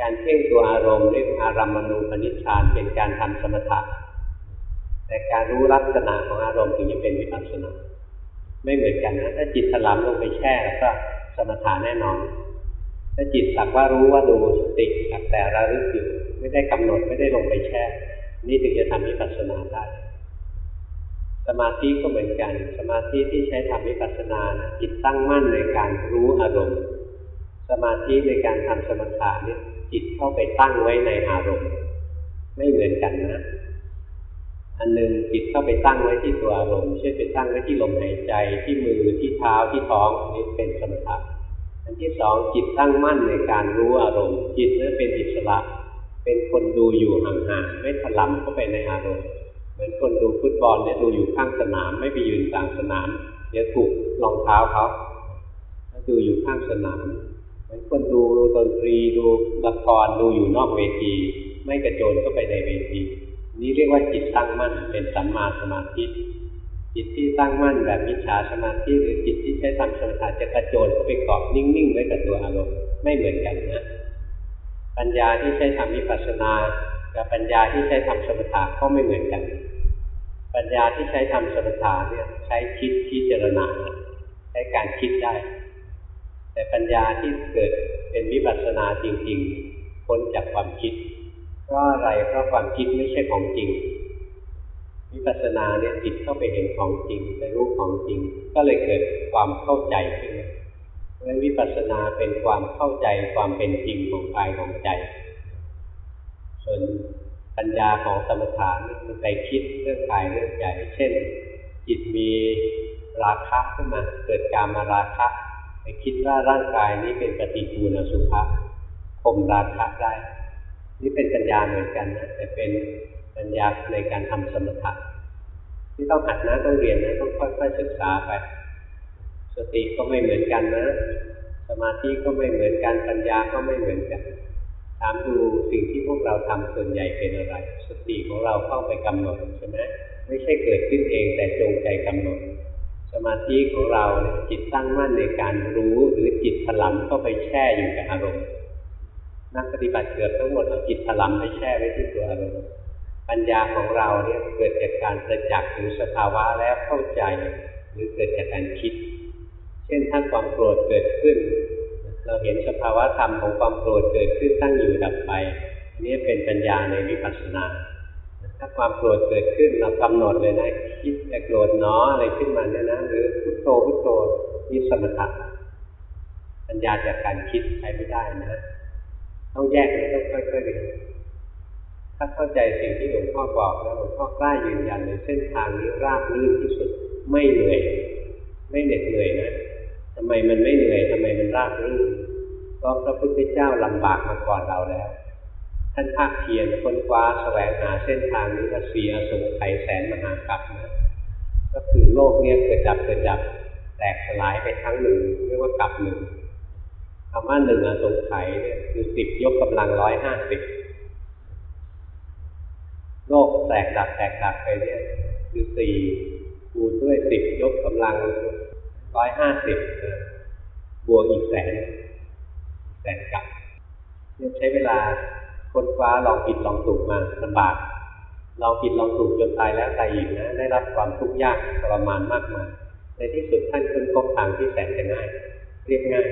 การเพ่งตัวอารมณ์เรียกอารมณูปนิชฌานเป็นการทำสมถะ แต่การรู้ลักษณะของอารมณ์ถึงจะเป็นวิปัสสนาไม่เหมือนกันนะถ้าจิตสลับลงไปแช่แล้วก็สมถะแน่นอน ถ้าจิตสักว่ารู้ว่าดูสติแต่ระลึกอยู่ไม่ได้กำหนดไม่ได้ลงไปแช่ นี่ถึงจะทำวิปัสสนาได้ สมาธิก็เหมือนกัน สมาธิที่ใช้ทำวิปัสสนาจิตตั้งมั่นในการรู้อารมณ์ สมาธิในการทำสมถะเนี่ยจิตเข้าไปตั้งไว้ในอารมณ์ ไม่เหมือนกันนะ อันหนึ่งจิตเข้าไปตั้งไว้ที่ตัวอารมณ์ เช่นไปตั้งไว้ที่ลมหายใจที่มือที่เท้าที่ท้องนี่เป็นสมถะอันที่สองจิตตั้งมั่นในการรู้อารมณ์ จิตนั้นเป็นอิสระ เป็นคนดูอยู่ห่างๆไม่ถลำเข้าไปในอารมณ์ เหมือนคนดูฟุตบอลเนี่ยดูอยู่ข้างสนาม ไม่ไปยืนกลางสนาม เดี๋ยวถูกรองเท้าเขาดูอยู่ข้างสนามเหมือนคนดูดนตรีดูละครดูอยู่นอกเวที ไม่กระโจนเข้าไปในเวที นี้เรียกว่าจิตตั้งมั่นเป็นสัมมาสมาธิจิตที่ตั้งมั่นแบบมิจฉาสมาธิหรือจิตที่ใช้ทำสมาธิจะกระโจนเข้าไปเกาะนิ่งๆไว้กับตัวอารมณ์ไม่เหมือนกันนะปัญญาที่ใช้ทำวิปัสสนา กับปัญญาที่ใช้ทำสมถะก็ไม่เหมือนกัน ปัญญาที่ใช้ทำสมถะเนี่ยใช้คิดพิจารณาใช้การคิดได้ แต่ปัญญาที่เกิดเป็นวิปัสสนาจริงๆพ้นจากความคิด เพราะอะไรเพราะความคิดไม่ใช่ของจริงวิปัสสนาเนี่ยจิตเข้าไปเห็นของจริงไปรู้ของจริง ก็เลยเกิดความเข้าใจขึ้นเพราะวิปัสสนาเป็นความเข้าใจความเป็นจริงของกายของใจ ส่วน ปัญญาของสมถะนี่มันไปคิดเรื่องกายเรื่องใจเช่น จิตมีราคะขึ้นมาเกิดการมาราคะ ไปคิดว่าร่างกายนี้เป็นปฏิกูลสุภะข่มราคะได้ นี่เป็นปัญญาเหมือนกันนะแต่เป็นปัญญาในการทำสมถะที่ต้องหัดนะต้องเรียนนะต้องค่อยๆศึกษาไป สติก็ไม่เหมือนกันนะ สมาธิก็ไม่เหมือนกันปัญญาก็ไม่เหมือนกัน ถามดูสิ่งที่พวกเราทำส่วนใหญ่เป็นอะไร สติของเราเข้าไปกำหนดใช่ไหมไม่ใช่เกิดขึ้นเองแต่จงใจกำหนด สมาธิของเราเนี่ยจิตตั้งมั่นในการรู้หรือจิตถลำเข้าไปแช่อยู่กับอารมณ์ นักปฏิบัติเกือบทั้งหมดเอาจิตถลำไปแช่ไว้ที่ตัวอารมณ์ปัญญาของเราเนี่ยเกิดจากการประจักษ์ถึงสภาวะแล้วเข้าใจ หรือเกิดจากการคิด เช่นถ้าความโกรธเกิดขึ้น เราเห็นสภาวะธรรมของความโกรธเกิดขึ้นตั้งอยู่ดับไป นี่เป็นปัญญาในวิปัสสนา ถ้าความโกรธเกิดขึ้นเรากำหนดเลยนะคิดจะโกรธเนาะอะไรขึ้นมาเนี่ยนะหรือพุทโธพุทโธนี่สมถะปัญญาจากการคิดใช้ไม่ได้นะต้องแยกต้องค่อยๆเรียนถ้าเข้าใจสิ่งที่หลวงพ่อบอกแล้วหลวงพ่อกล้ายืนยันในเส้นทางนี้ราบรื่นที่สุดไม่เหนื่อย ไม่เหน็ดเหนื่อยนะ ทำไมมันไม่เหนื่อยทำไมมันราบรื่นก็พระพุทธเจ้าลำบากมาก่อนเราแล้ว ท่านภาคเพียรค้นคว้าแสวงหาเส้นทางนี้มาสียสงไขยแสนมหากรัปนะก็คือโลกเนี่ยเกิดดับเกิดดับแตกสลายไปทั้งหนึ่งเรียกว่ากับหนึ่งคำว่าหนึ่งอสงไขยเนี่ยคือสิบยกกำลังร้อยห้าสิบโลกแตกดับแตกดับไปเนี่ยคือสี่คูณด้วยสิบยกกำลัง ร้อยห้าสิบบวกอีกแสนแสนกับเนี่ยใช้เวลาค้นคว้าลองผิดลองถูกมาลำบากลองผิดลองถูกจนตายแล้วตายอีกนะได้รับความทุกข์ยากทรมานมากมายในที่สุดท่านค้นพบทางที่แสนจะง่าย เรียบง่าย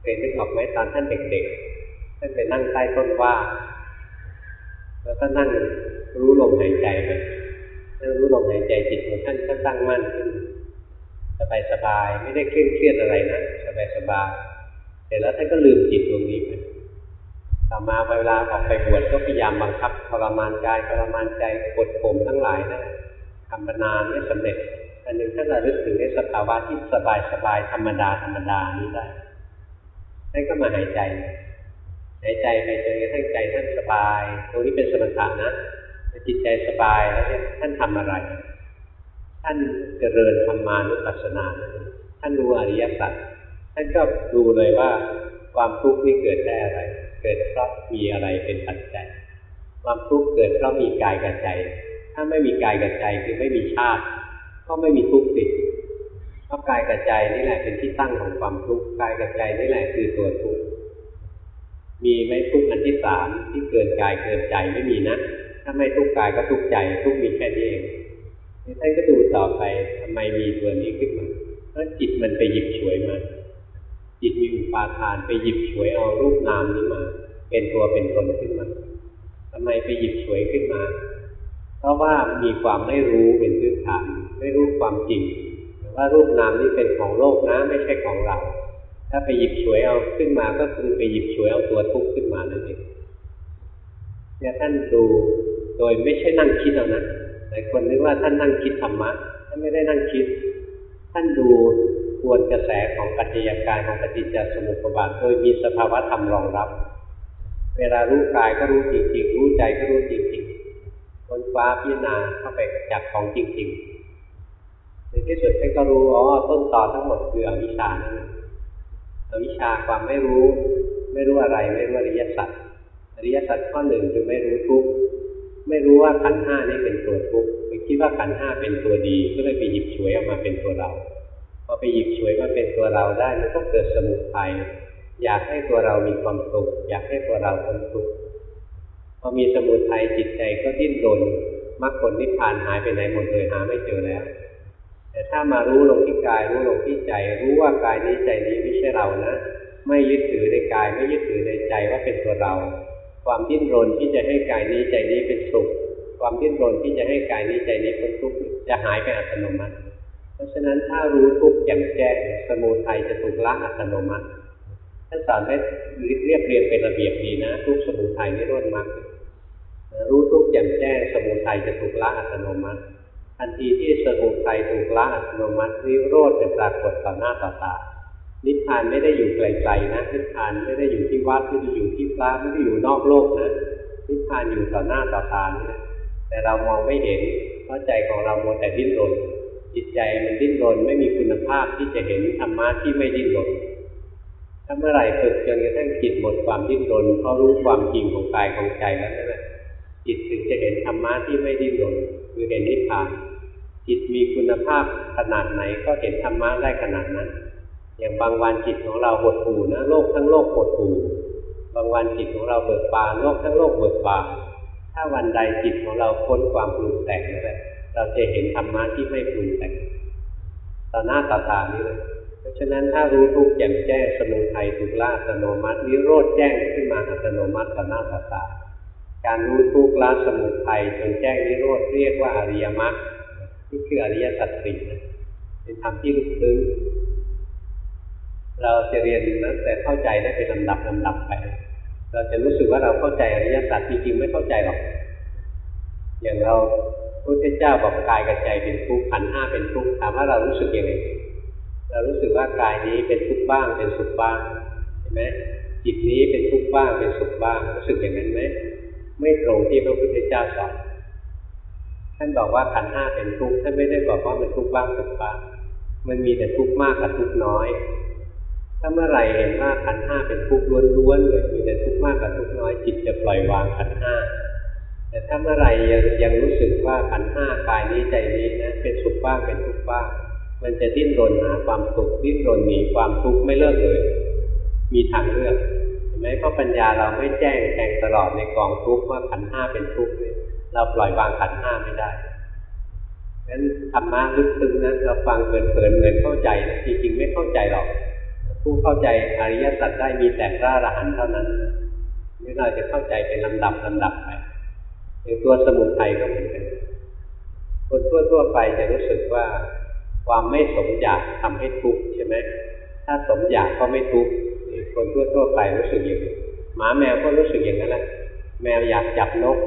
เคยนึกออกไหมตอนท่านเด็กๆท่านไปนั่งใต้ต้นว่า แล้วก็นั่งรู้ลมหายใจไปนั่งรู้ลมหายใจจิตของท่านก็ตั้งมั่นขึ้น สบายสบายไม่ได้เคร่งเครียดอะไรนะสบายสบายเสร็จแล้วท่านก็ลืมจิตดวงนี้ไปต่อมาเวลาออกไปบวชก็พยายามบังคับทรมานกายทรมานใจกดข่มทั้งหลายนะทำมานานไม่สำเร็จอันหนึ่งท่านระลึกถึงในสภาวะที่สบายสบายธรรมดาธรรมดานี้ได้ท่านก็มาหายใจหายใจไปจนกระทั่งใจท่านสบาย ตรงนี้เป็นสมถะนะจิตใจสบายแล้วเนี่ยท่านทำอะไร ท่านเจริญธรรมานุปัสสนา ท่านรู้อริยสัจท่านก็ดูเลยว่าความทุกข์นี่เกิดได้อะไร เกิดเพราะมีอะไรเป็นปัจจัย ความทุกข์เกิดเพราะมีกายกับใจ ถ้าไม่มีกายกับใจคือไม่มีชาติ ก็ไม่มีทุกข์ติดเพราะกายกับใจนี่แหละเป็นที่ตั้งของความทุกข์ กายกับใจนี่แหละคือตัวทุกข์ มีไหมทุกข์อันที่สามที่เกินกายเกินใจไม่มีนะ ถ้าไม่ทุกข์กายก็ทุกข์ใจ ทุกข์มีแค่นี้เอง ท่านก็ดูต่อไปทำไมมีตัวนี้ขึ้นมาเพราะจิตมันไปหยิบฉวยมาจิตมีอุปาทานไปหยิบฉวยเอารูปนามนี้มา เป็นตัวเป็นตนขึ้นมาทำไมไปหยิบฉวยขึ้นมา เพราะว่ามีความไม่รู้เป็นพื้นฐานไม่รู้ความจริงว่ารูปนามนี้เป็นของโลกนะ ไม่ใช่ของเรา ถ้าไปหยิบฉวยเอาขึ้นมาก็คือไปหยิบฉวยเอาตัวทุกข์ขึ้นมานั่นเองเนี่ยท่านดูโดยไม่ใช่นั่งคิดเอานะ หลายคนนึกว่าท่านนั่งคิดธรรมะท่านไม่ได้นั่งคิด ท่านดูทวนกระแสของปัจจัยการของปฏิจจสมุปบาทโดยมีสภาวะธรรมรองรับ เวลารู้กายก็รู้จริงๆรู้ใจก็รู้จริงๆค้นคว้าพิจารณาเข้าไปจับของจริงๆในที่สุดท่านก็รู้อ๋อต้นต่อทั้งหมดคืออวิชชานั่นอวิชชาความไม่รู้ ไม่รู้อะไรไม่รู้อริยสัจอริยสัจข้อหนึ่งคือไม่รู้ทุกข์ ไม่รู้ว่าขันห้านี่เป็นตัวทุกข์ไปคิดว่าขันห้าเป็นตัวดี ก็เลยไปหยิบฉวยออกมาเป็นตัวเราพอไปหยิบฉวยมาเป็นตัวเราได้มันก็เกิดสมุทัยอยากให้ตัวเรามีความสุขอยากให้ตัวเราพ้นทุกข์พอมีสมุทัยจิตใจก็ดิ้นรนมรรคผลนิพพานหายไปไหนหมดเลยหาไม่เจอแล้ว แต่ถ้ามารู้ลงที่กายรู้ลงที่ใจ รู้ว่ากายนี้ใจนี้ไม่ใช่เรานะ ไม่ยึดถือในกายไม่ยึดถือในใจว่าเป็นตัวเรา ความดิ้นรนที่จะให้กายนี้ใจนี้เป็นสุข ความดิ้นรนที่จะให้กายนี้ใจนี้เป็นทุกข์จะหายไปอัตโนมัติ เพราะฉะนั้นถ้ารู้ทุกข์แจ่มแจ้งสมุทัยจะถูกละอัตโนมัติท่านสอนให้เรียบเรียงเป็นระเบียบดีนะ ทุกสมุทัยนิโรธมรรครู้ทุกข์แจ่มแจ้งสมุทัยจะถูกละอัตโนมัติทันทีที่สมุทัยถูกละอัตโนมัตินิโรธจะปรากฏต่อหน้าต่อตา นิพพานไม่ได้อยู่ไกลๆนะนิพพานไม่ได้อยู่ที่วัดไม่ได้อยู่ที่พระไม่ได้อยู่นอกโลกนะนิพพานอยู่ต่อหน้าต่อตานี่นะแต่เรามองไม่เห็นเพราะใจของเราโมแต่ดิ้นรน จิตใจมันดิ้นรนไม่มีคุณภาพที่จะเห็นธรรมะที่ไม่ดิ้นรนถ้าเมื่อไหร่ฝึกจนกระทั่งจิตหมดความดิ้นรนเพราะรู้ความจริงของกายของใจแล้วนั่นแหละจิตถึงจะเห็นธรรมะที่ไม่ดิ้นรนคือเห็นนิพพานจิตมีคุณภาพขนาดไหนก็เห็นธรรมะได้ขนาดนั้น อย่างบางวันจิตของเราหดหู่นะโลกทั้งโลกหดหู่บางวันจิตของเราเบิกบานโลกทั้งโลกเบิกบานถ้าวันใดจิตของเราพ้นความปรุงแต่งนั่นแหละเราจะเห็นธรรมะที่ไม่ปรุงแต่งต่อหน้าต่อตานี้เลยเพราะฉะนั้นถ้ารู้ทุกข์แจ่มแจ้งสมุทัยถูกละอัตโนมัตินิโรธแจ้งขึ้นมาอัตโนมัติต่อหน้าต่อตาการรู้ทุกข์ละสมุทัยจนแจ้งนิโรธเรียกว่าอริยมรรคนี่คืออริยสัจสี่เป็นธรรมที่ลึกซึ้ง เราจะเรียนนั้นแต่เข้าใจได้เป็นลำดับลำดับไป เราจะรู้สึกว่าเราเข้าใจอริยสัจจริงๆไม่เข้าใจหรอก อย่างเราพระพุทธเจ้าบอกกายกับใจเป็นทุกข์ขันห้าเป็นทุกข์ถามว่าเรารู้สึกยังไงเรารู้สึกว่ากายนี้เป็นทุกข์บ้างเป็นสุขบ้างเห็นไหมจิตนี้เป็นทุกข์บ้างเป็นสุขบ้างรู้สึกอย่างนั้นไหมไม่ตรงที่พระพุทธเจ้าสอนท่านบอกว่าขันห้าเป็นทุกข์ท่านไม่ได้บอกว่ามันทุกข์บ้างสุขบ้าง มันมีแต่ทุกข์มากกับทุกข์น้อย ถ้าเมื่อไหร่เห็นว่าขันห้าเป็นทุกข์ล้วนๆเลยมีแต่ทุกข์มากกับทุกข์น้อยจิตจะปล่อยวางขันห้าแต่ถ้าเมื่อไหร่ยังยังรู้สึกว่าขันห้ากายนี้ใจนี้นะเป็นสุขบ้างเป็นทุกข์บ้างมันจะดิ้นรนหาความสุขดิ้นรนหนีความทุกข์ไม่เลิกเลย มีทางเลือกเห็นไหมเพราะปัญญาเราไม่แจ้งแทงตลอดในกองทุกข์ว่าขันห้าเป็นทุกข์เนี่ยเราปล่อยวางขันห้าไม่ได้งั้นธรรมะลึกซึ้งนะเราฟังเผินๆเหมือนเข้าใจนะจริงๆไม่เข้าใจหรอก ผู้เข้าใจอริยสัจได้มีแต่พระอรหันต์เท่านั้นนี่เราจะเข้าใจเป็นลำดับลำดับไปอย่างตัวสมุทัยก็เหมือนกันคนทั่วๆไปจะรู้สึกว่าความไม่สมอยากทำให้ทุกข์ใช่ไหมถ้าสมอยากก็ไม่ทุกข์คนทั่วๆไปรู้สึกอย่างนี้หมาแมวก็รู้สึกอย่างนั้นแหละแมวอยากจับนก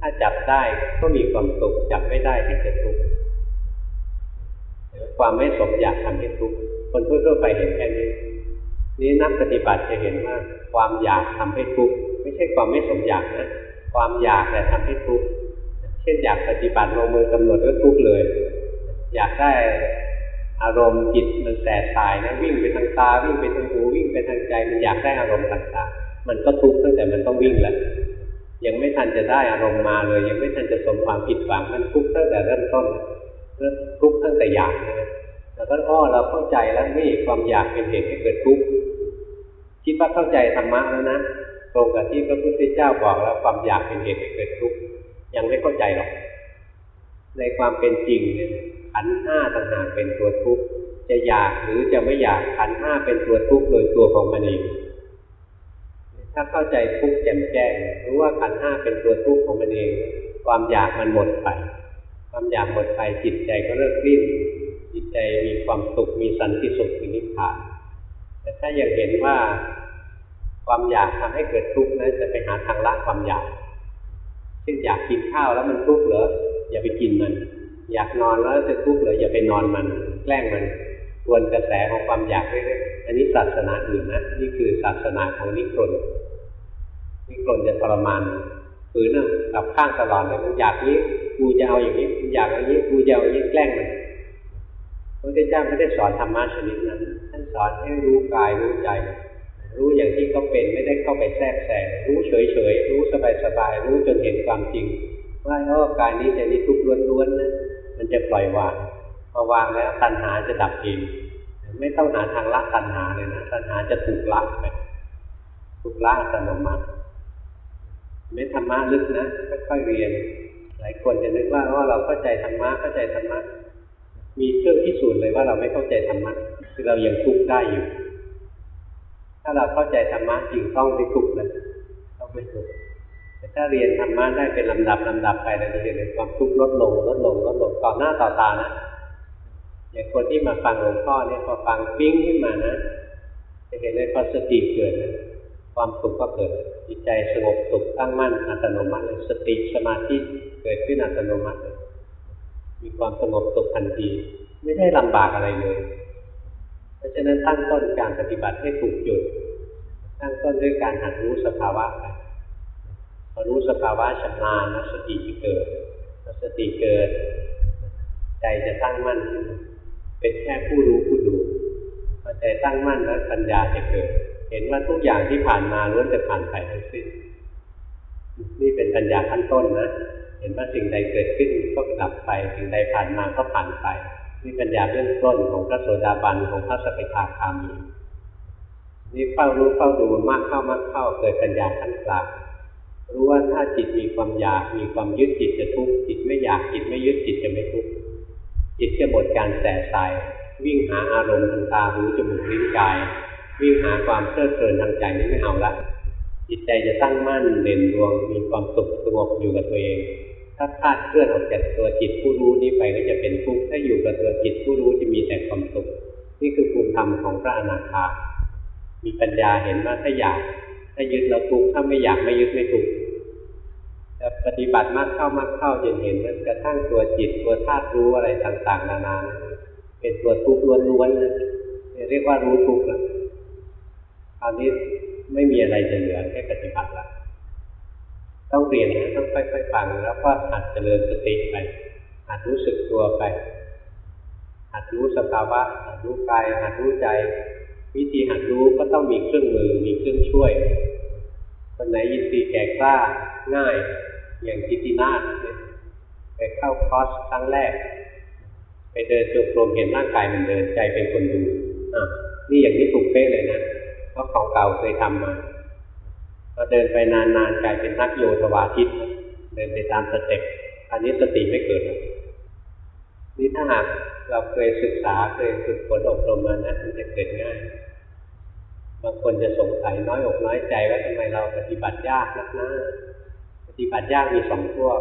ถ้าจับได้ก็มีความสุขจับไม่ได้ก็จะทุกข์ความไม่สมอยากทำให้ทุกข์ คนทั่วๆไปเห็นแค่นี้นี้นักปฏิบัติจะเห็นว่าความอยากทำให้ทุกข์ไม่ใช่ความไม่สมอยากนะความอยากแต่ทำให้ทุกข์เช่นอยากปฏิบัติลงมือกำหนดก็ทุกข์เลย อยากได้อารมณ์จิตมันแสบสายนะวิ่งไปทางตาวิ่งไปทางหูวิ่งไปทางใจมันอยากได้อารมณ์ต่างๆ มันก็ทุกข์ตั้งแต่มันต้องวิ่งแล้วยังไม่ทันจะได้อารมณ์มาเลย ยังไม่ทันจะสมความผิดหวังมันทุกข์ตั้งแต่เริ่มต้นเริ่มทุกข์ตั้งแต่อยากนะ แล้วก็อ้อเราเข้าใจแล้วนี่ความอยากเป็นเหตุให้เกิดทุกข์คิดว่าเข้าใจธรรมะแล้วนะตรงกับที่พระพุทธเจ้าบอกแล้วความอยากเป็นเหตุให้เกิดทุกข์ยังไม่เข้าใจหรอก ในความเป็นจริงเนี่ยขันห้าต่างหากเป็นตัวทุกข์จะอยากหรือจะไม่อยากขันห้าเป็นตัวทุกข์โดยตัวของมันเองถ้าเข้าใจทุกข์แจ่มแจ้งรู้ว่าขันห้าเป็นตัวทุกข์ของมันเอง ความอยากมันหมดไป ความอยากหมดไปจิตใจก็เลิกริ้น จิตใจมีความสุขมีสันติสุขมีนิพพาน แต่ถ้ายังเห็นว่าความอยากทำให้เกิดทุกข์นั้นจะไปหาทางละความอยาก เช่นอยากกินข้าวแล้วมันทุกข์เหรออย่าไปกินมัน อยากนอนแล้วจะทุกข์เลยอย่าไปนอนมัน แกล้งมันทวนกระแสของความอยากเรื่อยๆอันนี้ศาสนาอื่นนะนี่คือศาสนาของนิครนนิครนจะทรมานฝืนนะกับข้างตลอดเลยมันอยากนี้กูจะเอาอย่างนี้กูอยากอย่างนี้กูจะเอาอย่างนี้แกล้งมัน พระพุทธเจ้าไม่ได้สอนธรรมะชนิดนั้น ท่านสอนให้รู้กายรู้ใจ รู้อย่างที่เขาเป็นไม่ได้เข้าไปแทรกแซงรู้เฉยๆ รู้สบายๆ รู้จนเห็นความจริง ว่าอ๋อกายนี้ใจนี้ทุกข์ล้วนๆนะมันจะปล่อยวางพอวางแล้วตัณหาจะดับเองไม่ต้องหาทางละตัณหาเลยนะตัณหาจะถูกละไปถูกละอัตโนมัติไม่ธรรมะลึกนะค่อยๆเรียน หลายคนจะนึกว่าว่าเราเข้าใจธรรมะเข้าใจธรรมะ มีเครื่องพิสูจน์เลยว่าเราไม่เข้าใจธรรมะคือเรายังทุกข์ได้อยู่ ถ้าเราเข้าใจธรรมะจริงต้องไม่ทุกข์นะต้องไม่ทุกข์แต่ถ้าเรียนธรรมะได้เป็นลำดับลำดับไปเราจะเห็นความทุกข์ลดลงลดลงลดลงต่อหน้าต่อตานะอย่างคนที่มาฟังหลวงพ่อเนี่ยพอฟังปิ้งขึ้นมานะจะเห็นเลยพอสติเกิดความสุขก็เกิดจิตใจสงบสุขตั้งมั่นอัตโนมัติเลยสติสมาธิเกิดขึ้นอัตโนมัติเลย มีความสงบสุขทันที ไม่ได้ลำบากอะไรเลย เพราะฉะนั้นตั้งต้นการปฏิบัติให้ถูกจุด ตั้งต้นด้วยการหัดรู้สภาวะไปพอรู้สภาวะชำนาญนสติจะเกิดสติเกิด ใจจะตั้งมั่นขึ้นเป็นแค่ผู้รู้ผู้ดูพอใจตั้งมั่นแล้วปัญญาจะเกิด เห็นว่าทุกอย่างที่ผ่านมาล้วนจะผ่านไปทั้งสิ้นนี่เป็นปัญญาขั้นต้นนะ เห็นว่าสิ่งใดเกิดขึ้นก็ดับไปสิ่งใดผ่านมาก็ผ่านไปนี่ปัญญาเรื่องต้นของพระโสดาบันของพระสกิทาคามีนี่เฝ้ารู้เฝ้าดูมากเข้ามากเข้าเกิดปัญญาขั้นกลางรู้ว่าถ้าจิตมีความอยากมีความยึดจิตจะทุกข์จิตไม่อยากจิตไม่ยึดจิตจะไม่ทุกข์จิตจะหมดการแสสายวิ่งหาอารมณ์ทางตาหูจมูกลิ้นกาย วิ่งหาความเพลิดเพลินทางใจนี้ไม่เอาละจิตใจจะตั้งมั่นเด่นดวงมีความสุขสงบอยู่กับตัวเอง ถ้าพลาดเคลื่อนออกจากตัวจิตผู้รู้นี้ไปก็จะเป็นทุกข์ถ้าอยู่กับตัวจิตผู้รู้จะมีแต่ความสุขนี่คือภูมิธรรมของพระอนาคามีปัญญาเห็นว่าถ้าอยาก ถ้ายึดแล้วทุกข์ถ้าไม่อยากไม่ยึดไม่ทุกข์แต่ปฏิบัติมากเข้ามากเข้าจนเห็นกระทั่งตัวจิตตัวธาตุรู้อะไรต่างๆ นานา เป็นตัวทุกข์ล้วนๆนะเรียกว่ารู้ทุกข์ละคราวนี้ไม่มีอะไรจะเหลือแค่ปฏิบัติละ ต้องเรียนนะต้องค่อยๆฟังแล้วก็หัดเจริญสติไปหัดรู้สึกตัวไปหัดรู้สภาวะหัดรู้กายหัดรู้ใจ วิธีหัดรู้ก็ต้องมีเครื่องมือมีเครื่องช่วยคนไหนยินดีแก่กล้าง่ายอย่างกิตินาศไปเข้าคอร์สครั้งแรก ไปเดินจงกรมเห็นร่างกายมันเดินใจเป็นคนดูอะนี่อย่างนี้ถูกเป๊ะเลยนะเพราะของเก่าเคยทำมา อเดินไปนานๆกลายเป็นนักโยธวาทิตเดินไปตามสเต็ปอันนี้สติไม่เกิดนี่ถ้าหากเราเคยศึกษาเคยฝึกฝนอบรมมานะมันจะเกิดง่ายบางคนจะสงสัยน้อยอกน้อยใจว่าทำไมเราปฏิบัติยากนักหน้าปฏิบัติยากมีสองพวก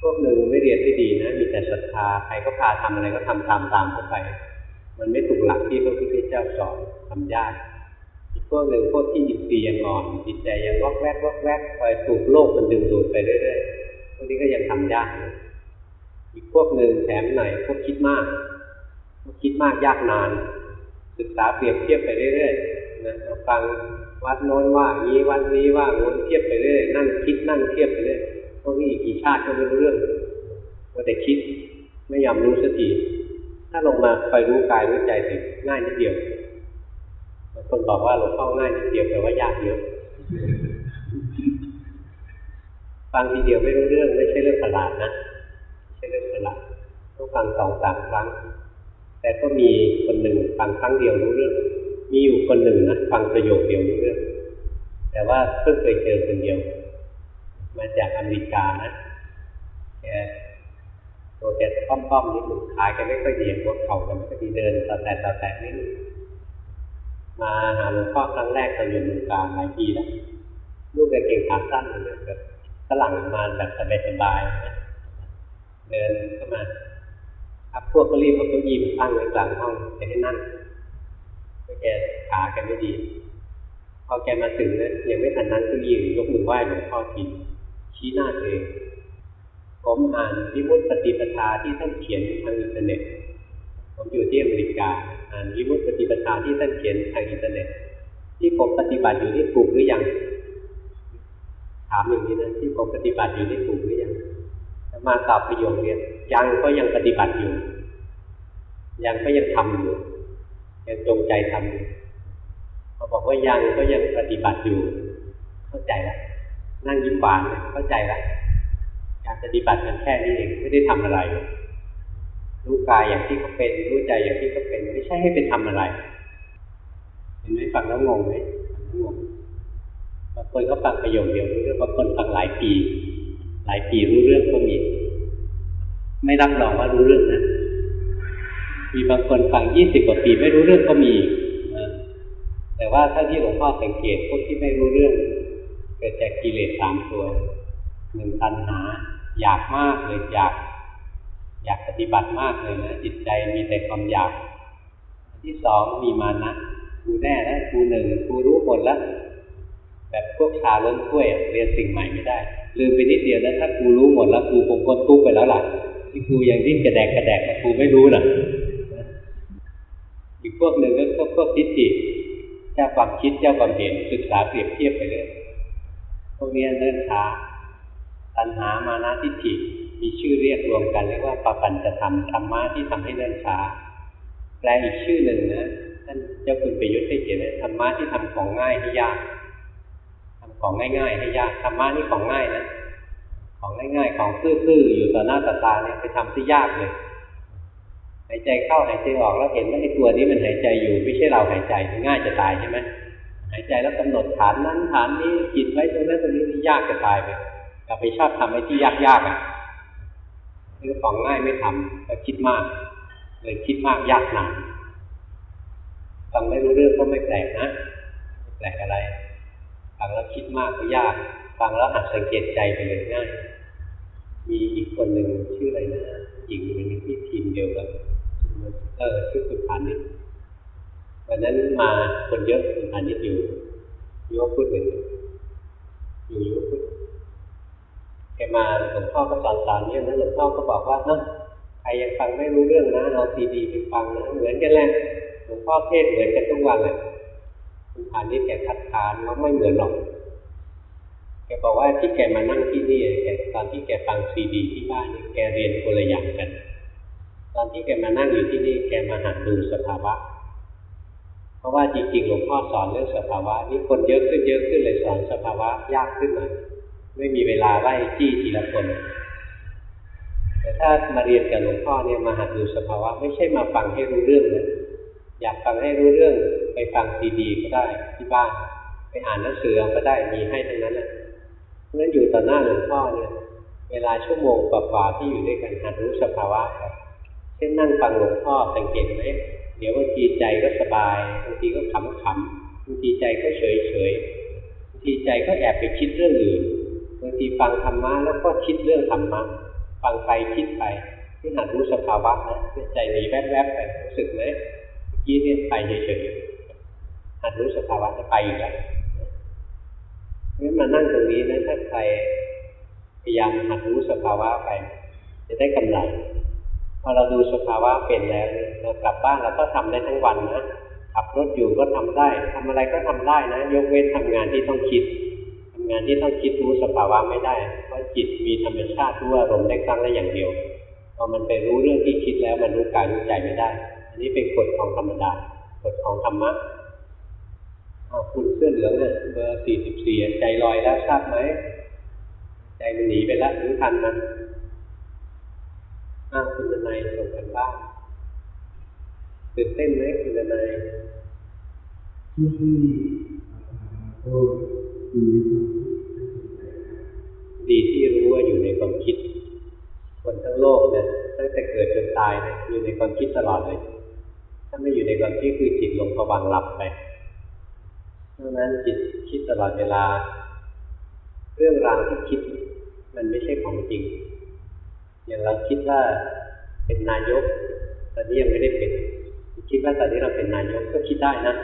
พวกหนึ่งไม่เรียนที่ดีนะ มีแต่ศรัทธาใครก็พาทำอะไรก็ทำตามตามเข้าไป มันไม่ถูกหลักที่พระพุทธเจ้าสอนทำยาก พวกหนึ่งพวกที่อินทรีย์ยังอ่อนจิตใจยังวอกแวกวอกแวกคอยถูกโลกมันดึงดูดไปเรื่อยๆพวกนี้ก็ยังทำยากอีกพวกหนึ่งแถมหน่อยพวกคิดมากพวกคิดมากยากนาน ศึกษาเปรียบเทียบไปเรื่อยๆนะเราฟังวัดโน้นว่านี้วัดนี้ว่าโน้นเทียบไปเรื่อยนั่งคิดนั่งเทียบไปเรื่อยพวกนี้อีกกี่ชาติก็ไม่รู้เรื่องว่าแต่คิดไม่ยอมรู้สักทีถ้าลงมาคอยรู้กายรู้ใจสิง่ายนิดเดียว คนบอกว่าหลวงพ่อง่ายนิดเดียวแต่ว่ายากเยอะฟังทีเดียวไม่รู้เรื่องไม่ใช่เรื่องประหลาดนะไม่ใช่เรื่องประหลาดต้องฟังสองสามครั้ง แต่ก็มีคนหนึ่งฟังครั้งเดียวรู้เรื่อง มีอยู่คนหนึ่งนะฟังประโยคเดียวรู้เรื่อง แต่ว่าเพิ่งเคยเจอคนเดียว มาจากอเมริกานะแกตัวแกป้อมๆนิดหนึ่งขายแกไม่ค่อยดีหัวเข่าแกไม่ค่อยดีเดินต่อแต่ต่อแต่นิดนึง มาหาหลวงพ่อครั้งแรกตอนอยู่เมืองการหลายปีแล้วนุ่งกางเกงขาสั้นเลยแบบฝรั่งมาแบบสบายๆเดินเข้ามาครับพวกก็รีบเอาเก้าอี้มาตั้งไว้กลางห้องจะให้นั่งเพราะแกขาแกไม่ดี พอแกมาถึงนะยังไม่ทันนั่งเก้าอี้ยกมือไหว้หลวงพ่อทีชี้หน้าตัวเองผมอ่านวิมุตติปฏิปทาที่ท่านเขียนทางอินเทอร์เน็ต ผมอยู่ที่อเมริกาอ่านวิมุตติปฏิปทาที่ท่านเขียนทางอินเทอร์เน็ต ที่ผมปฏิบัติอยู่นี่ถูกหรือยังถามอย่างนี้นะที่ผมปฏิบัติอยู่นี่ถูกหรือยังมาตอบประโยคเนี้ยยังก็ยังปฏิบัติอยู่ ยังก็ยังทำอยู่ ยังจงใจทำอยู่พอบอกว่ายังก็ยังปฏิบัติอยู่ เข้าใจล้วนั่งยิ้มหวานเข้าใจล้วการปฏิบัติมันแค่นี้เองไม่ได้ทำอะไรเลย รู้กายอย่างที่เขาเป็น รู้ใจอย่างที่เขาเป็น ไม่ใช่ให้ไปทำอะไร เห็นไหมฟังแล้วงงไหมงงบางคนก็ฟังประโยคเดียวรู้เรื่องบางคนฟังหลายปี หลายปีรู้เรื่องก็มี ไม่รับรองว่ารู้เรื่องนะมีบางคนฟังยี่สิบกว่าปีไม่รู้เรื่องก็มีแต่ว่าถ้าที่หลวงพ่อสังเกตพวกที่ไม่รู้เรื่อง เกิดจากกิเลสสามตัวหนึ่งตัณหา อยากมากเลยอยาก อยากปฏิบัติมากเลยนะจิตใจมีแต่ความอยาก ที่สองมีมานะกูแน่แล้วกูหนึ่งกูรู้หมดแล้วแบบพวกชาล้นถ้วยเรียนสิ่งใหม่ไม่ได้ ลืมไปนิดเดียวแล้วถ้ากูรู้หมดแล้วกูคงก้นตุ๊บไปแล้วล่ะที่กูยังดิ้นกระแดกกระแดกกูไม่รู้น่ะอีกพวกหนึ่งก็พวกพวกทิฏฐิเจ้าความคิดเจ้าความเห็นศึกษาเปรียบเทียบไปเลยพวกนี้เนิ่นช้าตัณหามานะทิฏฐิ มีชื่อเรียกรวมกันเรียกว่าปปัญจะธรรมธรรมะที่ทำให้เนิ่นช้าแปลอีกชื่อหนึ่งนะท่านเจ้าคุณประยุทธ์ได้เขียนธรรมะที่ทำของง่ายให้ยากทำของง่ายๆให้ยากธรรมะนี่ของง่ายนะของง่ายๆของซื่อๆอยู่ต่อหน้าต่อตาเนี่ยไปทำที่ยากเลยหายใจเข้าหายใจออกแล้วเห็นว่าไอ้ตัวนี้มันหายใจอยู่ ไม่ใช่เราหายใจง่ายจะตายใช่ไหมหายใจแล้วกำหนดฐานนั้นฐานนี้จิตไว้ตรงนั้นตรงนี้ยากจะตายไปกลับไปชอบทำไอ้ที่ยากๆอะ คือของง่ายไม่ทำแต่คิดมาก เลยคิดมากยากหนาฟังไม่รู้เรื่องก็ไม่แปลกนะไม่แปลกอะไรฟังแล้วคิดมากก็ยากฟังแล้วหัดสังเกตใจไปเลยง่ายมีอีกคนหนึ่งชื่ออะไรนะหญิงเป็นที่ทีมเดียวกับเออชื่อคุณพานิชวันนั้นมาคนเยอะคุณพานิชอยู่ยกพูดหนึ่งอยู่ยกพูด แกมาหลวงพ่อก็สอนสอนเนี่ยนะหลวงพ่อก็บอกว่าเนาะใครยังฟังไม่รู้เรื่องนะเอาซีดีไปฟังนะเหมือนกันแหละหลวงพ่อเทศเหมือนกันทุกวันเลยคุณพานิชแกคัดค้านว่าไม่เหมือนหรอกแกบอกว่าที่แกมานั่งที่นี่แกตอนที่แกฟังซีดีที่บ้านนี่แกเรียนคนละอย่างกัน ตอนที่แกมานั่งอยู่ที่นี่แกมาหัดดูสภาวะ เพราะว่าจริงๆหลวงพ่อสอนเรื่องสภาวะนี่คนเยอะขึ้นเยอะขึ้นเลยสอนสภาวะยากขึ้นมา ไม่มีเวลาไล่จี้ทีละคน แต่ถ้ามาเรียนกับหลวงพ่อเนี่ยมาหัดดูสภาวะไม่ใช่มาฟังให้รู้เรื่องนะอยากฟังให้รู้เรื่องไปฟังซีดีก็ได้ที่บ้าน ไปอ่านหนังสือก็ได้มีให้ทั้งนั้นแหละเพราะฉะนั้นอยู่ต่อหน้าหลวงพ่อเนี่ย เวลาชั่วโมงกว่าๆที่อยู่ด้วยกันหัดรู้สภาวะครับเช่นนั่งฟังหลวงพ่อสังเกตไหมเดี๋ยวบางทีใจก็สบายบางทีก็ขำๆบางทีใจก็เฉยๆบางทีใจก็แอบไปคิดเรื่องอื่นางทีฟังธรรมะแล้วก็คิดเรื่องธรรมะฟังไปคิดไปที่หัดรู้สภาวะนะใจหนีแวบๆไปรู้สึกไหมเมื่อกี้เนี่ยไปเฉยๆหัดรู้สภาวะจะไปอีกแล้วงั้นมานั่งตรงนี้นะถ้าใครพยายามหัดรู้สภาวะไป จะได้กำไรพอเราดูสภาวะเป็นแล้วเรากลับบ้านเราก็ทำได้ทั้งวันนะขับรถอยู่ก็ทำได้ทำอะไรก็ทำได้นะ ยกเว้นทำงานที่ต้องคิด งานที่ต้องคิดรู้สภาวะไม่ได้ เพราะจิตมีธรรมชาติรู้อารมณ์ได้ครั้งละอย่างเดียว พอมันไปรู้เรื่องที่คิดแล้วมันรู้กายรู้ใจไม่ได้ อันนี้เป็นกฎของธรรมดากฎของธรรมะอาคุณเสื้อเหลืองเนี่ยเบอร์สี่สิบสี่ใจลอยแล้วทราบไหมใจมันหนีไปแล้วรู้ทันมันอ้าวคุณนายส่งกันบ้างตื่นเต้นไหมคุณนายที่ที่ก็ ดีดีที่รู้ว่าอยู่ในความคิด คนทั้งโลกเนี่ยตั้งแต่เกิดจนตายเนี่ยอยู่ในความคิดตลอดเลย ถ้าไม่อยู่ในความคิดคือจิตลงผวังหลับไปดังนั้นจิตคิดตลอดเวลา เรื่องราวที่คิด มันไม่ใช่ของจริง อย่างเราคิดว่าเป็นนายกตอนนี้ยังไม่ได้เป็น คิดว่าตอนนี้เราเป็นนายกก็คิดได้นะ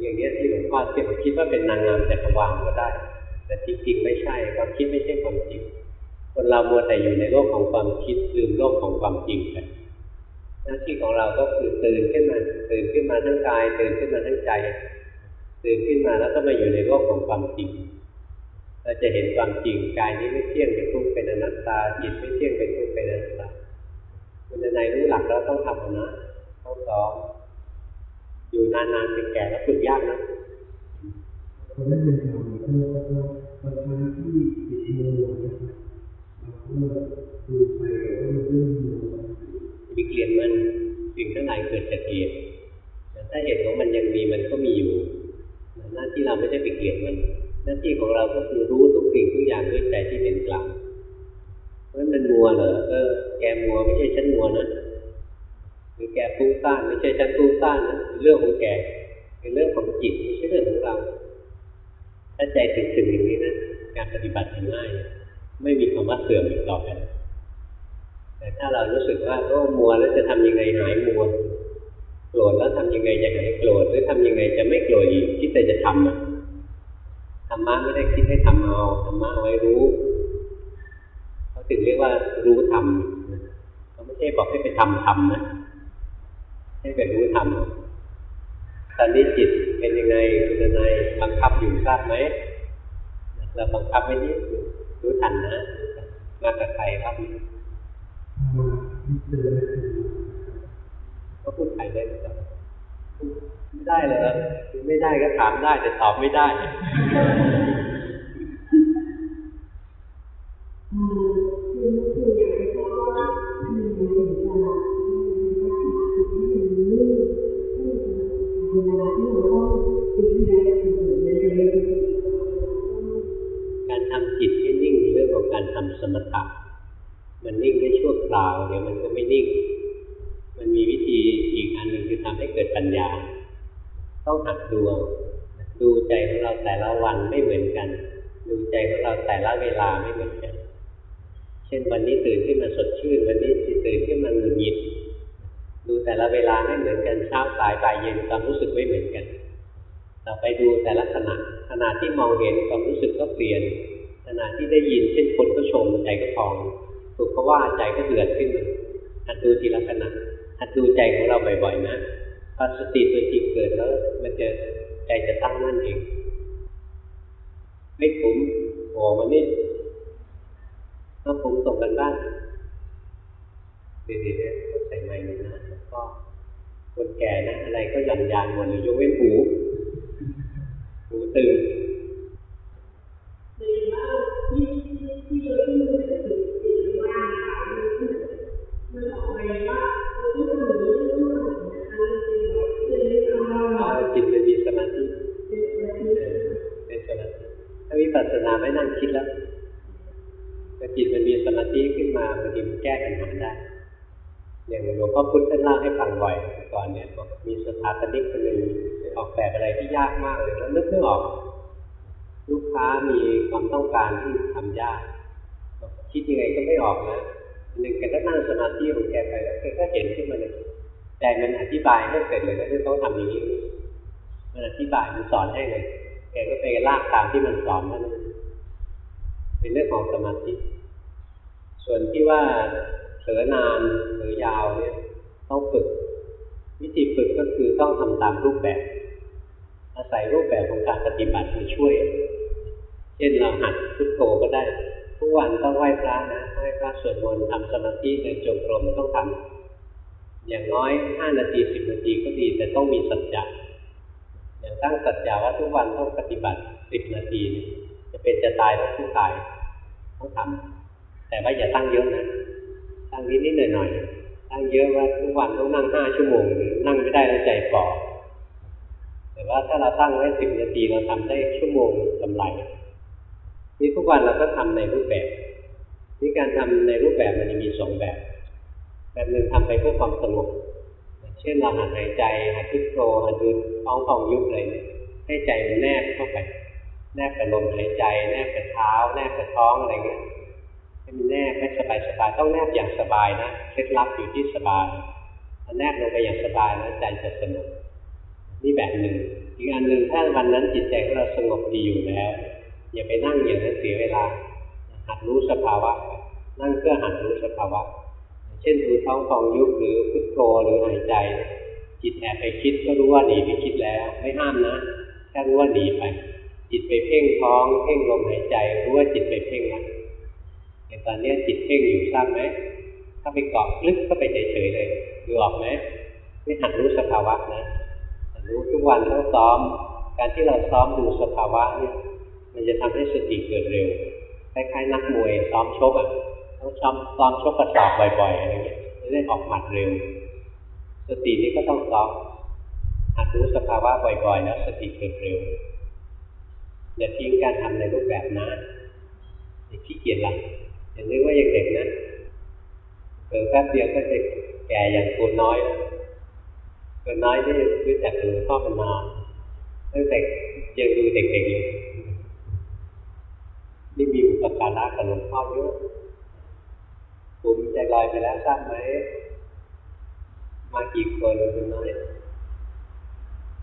อย่างเงี้ยที่หลวงพ่อเทียคิดว่าเป็นนางงามจักรวาลก็ได้ แต่จริงๆไม่ใช่ความคิดไม่ใช่ความจริง คนเรามัวแต่อยู่ในโลกของความคิดลืมโลกของความจริงไปหน้าที่ของเราก็คือตื่นขึ้นมาตื่นขึ้นมาทั้งกาย ตื่นขึ้นมาทั้งใจ ตื่นขึ้นมาแล้วก็มาอยู่ในโลกของความจริงเราจะเห็นความจริงกายนี้ไม่เที่ยงเป็นทุกข์เป็นอนัตตาจิตไม่เที่ยงเป็นทุกข์เป็นอนัตตาคุณในรู้หลักแล้วต้องทำนะต้องซ้อม อยู่นานๆเป็นแก่แล้วฝึกยากนะเขาได้เป็นข่าวก็ก็บางครั้งที่ติดมือนะครับเราก็ดูไปว่ามันเรื่องมือมีเกลียดมันสิ่งทั้งหลายเกิดจากเหตุแต่ถ้าเหตุของมันยังมีมันก็มีอยู่ หน้าที่เราไม่ได้ไปเกลียดมัน หน้าที่ของเราก็คือรู้ทุกสิ่งทุกอย่างด้วยใจที่เป็นกลางเพราะมันมัวเหรอเออแกมัวไม่ใช่ฉันมัวนะ หรือแกฟุ้งซ่านไม่ใช่ฉันฟุ้งซ่านนะเป็นเรื่องของแกเป็นเรื่องของจิตไม่ใช่เรื่องของเราถ้าใจถึงถึงอย่างนี้นะการปฏิบัติง่ายไม่มีคำว่าเสื่อมอีกต่อไปแต่ถ้าเรารู้สึกว่าโอ้มัวแล้วจะทำยังไงหายมัวโกรธแล้วทำยังไงจะหายโกรธหรือทำยังไงจะไม่โกรธอีกคิดแต่จะทำอะธรรมะไม่ได้คิดให้ทำเอาธรรมะไว้รู้เขาถึงเรียกว่ารู้ธรรมนะเขาไม่ใช่บอกให้ไปทำทำนะ ให้ไปรู้ธรรมตอนนี้จิตเป็นยังไงคุณนายบังคับอยู่ทราบไหมเราบังคับไว้นี่รู้ทันนะ มากับใครครับมาที่เจอแล้วคือก็พูดไทยได้ไหมครับไม่ได้เลยคือไม่ได้ก็ถามได้แต่ตอบไม่ได้ อืม การทำจิตให้นิ่งเป็นเรื่องของการทำสมถะมันนิ่งได้ชั่วคราวเดี๋ยวมันก็ไม่นิ่ง มันมีวิธีอีกอันหนึ่งคือทำให้เกิดปัญญา ต้องหัดดูดูใจของเราแต่ละวันไม่เหมือนกัน ดูใจของเราแต่ละเวลาไม่เหมือนกัน เช่นวันนี้ตื่นขึ้นมาสดชื่น วันนี้ตื่นขึ้นมาหงุดหงิด ดูแต่ละเวลาไม่เหมือนกันเช้าสายบ่ายเย็นความรู้สึกไม่เหมือนกัน เราไปดูแต่ละขณะขณะที่มองเห็นความรู้สึกก็เปลี่ยนขณะที่ได้ยินเช่นคนก็ชมใจก็พองถูกเขาว่าใจก็เดือดขึ้นมาหัดดูทีละขณะหัดดูใจของเราบ่อยๆนะพอสติตัวจริงเกิดแล้วมันจะใจจะตั้งมั่นเองไม่ขุมโอ้มันนี่ต้องขุมส่งกันบ้านดีๆเนี่ยใส่ไม้หนึ่งนะแล้วก็คนแก่นะอะไรก็หย่อนยานหมดเลยยกเว้นหู หูตึงเลยว่าที่ที่เราที่มันเป็นสิ่งสิ่งว่ามันออกไปว่าเราต้องทำอย่างนี้ต้องทำอย่างนั้นจริงๆเลยทำอ่าจิตมันมีสมาธิเป็นแบบนี้เออเป็นสมาธิถ้าวิปัสสนาไม่นั่งคิดแล้วแต่จิตมันมีสมาธิขึ้นมาบางทีมันแก้ปัญหาได้ อย่างหลวงพ่อพุธท่านเล่าให้ฟังบ่อยก่อนเนี่ยบอกมีสถาปนิกคนหนึ่งออกแบบอะไรที่ยากมากเลยแล้วนึกไม่ออก ลูกค้ามีความต้องการที่ทำยากคิดยังไงก็ไม่ออกนะหนึ่งแกก็นั่งสมาธิของแกไปแล้วแกก็เห็นขึ้นมาเลยใจมันอธิบายให้เสร็จเลยนะที่ต้องทำอย่างนี้มันอธิบายมันสอนให้เลยแกก็ไปลากตามที่มันสอนนั่นเป็นเรื่องของสมาธิ ส่วนที่ว่า ผลอนานหรือยาวเนี่ยต้องฝึก วิธีฝึกก็คือต้องทำตามรูปแบบ อาศัยรูปแบบของการปฏิบัติมาช่วย เช่นเราหัดพุทโธก็ได้ ทุกวันต้องไหว้พระนะไหว้พระสวดมนต์ทำสมาธิเดินจงกรมต้องทำอย่างน้อยห้านาทีสิบนาทีก็ดี แต่ต้องมีสัจจะอย่างตั้งสัจจะว่าทุกวันต้องปฏิบัติสิบนาที จะเป็นจะตายต้องทุกตายต้องทำแต่ว่าอย่าตั้งเยอะนะ ตั้งนิดนิดหน่อยหน่อยตั้งเยอะว่าทุกวันต้องนั่งห้าชั่วโมงหรือนั่งไม่ได้แล้วใจฝ่อแต่ว่าถ้าเราตั้งไว้สิบนาทีเราทำได้ชั่วโมงกำไรนี่ทุกวันเราก็ทำในรูปแบบนี่การทำในรูปแบบมันจะมีสองแบบ แบบหนึ่งทำไปเพื่อความสงบเช่นเราหัดหายใจหัดพุทโธหัดดูท้องฟองยุบอะไรเนี่ยให้ใจมันแนบเข้าไป แนบกับลมหายใจ แนบกับเท้า แนบกับท้องอะไรเงี้ย มันแนบให้สบายสบายต้องแนบอย่างสบายนะเคล็ดลับอยู่ที่สบายถ้าแนบลงไปอย่างสบายแล้วใจจะสงบนี่แบบหนึ่งอีกอันหนึ่งถ้าวันนั้นจิตใจของเราสงบดีอยู่แล้ว อย่าไปนั่งอย่างนั้นเสียเวลา หัดรู้สภาวะ นั่งเพื่อหัดรู้สภาวะ เช่นดูท้องฟองยุบหรือพุทโธหรือหายใจ จิตแอบไปคิดก็รู้ว่าหนีไปคิดแล้ว ไม่ห้ามนะแค่รู้ว่าหนีไป จิตไปเพ่งท้อง เพ่งลมหายใจ รู้ว่าจิตไปเพ่งแล้ว ตอนนี้จิตเพ่งอยู่ทราบไหมถ้าไปเกาะลึกก็ไปเฉยๆเลยดูออกไหมไม่หัดรู้สภาวะนะหัดรู้ทุกวันต้องซ้อม การที่เราซ้อมดูสภาวะเนี่ย มันจะทำให้สติเกิดเร็วคล้ายๆนักมวยซ้อมชกอะต้องซ้อมซ้อมชกกระสอบบ่อยๆอะไรเงี้ยจะได้ออกหมัดเร็ว สตินี้ก็ต้องซ้อมหัดรู้สภาวะบ่อยๆแล้วสติเกิดเร็วอย่าทิ้งการทำในรูปแบบนะอย่าขี้เกียจละ อย่านึกว่ายังเด็กนะเกิดแป๊บเดียวก็จะแก่อย่างตัวน้อยแล้วตัวน้อยนี่รู้จักหลวงพ่อมานานตั้งแต่ยังดูเด็กๆอยู่นี่มีอุปการะกับหลวงพ่อเยอะผมใจลอยไปแล้วทราบไหมมากี่คนคุณน้อย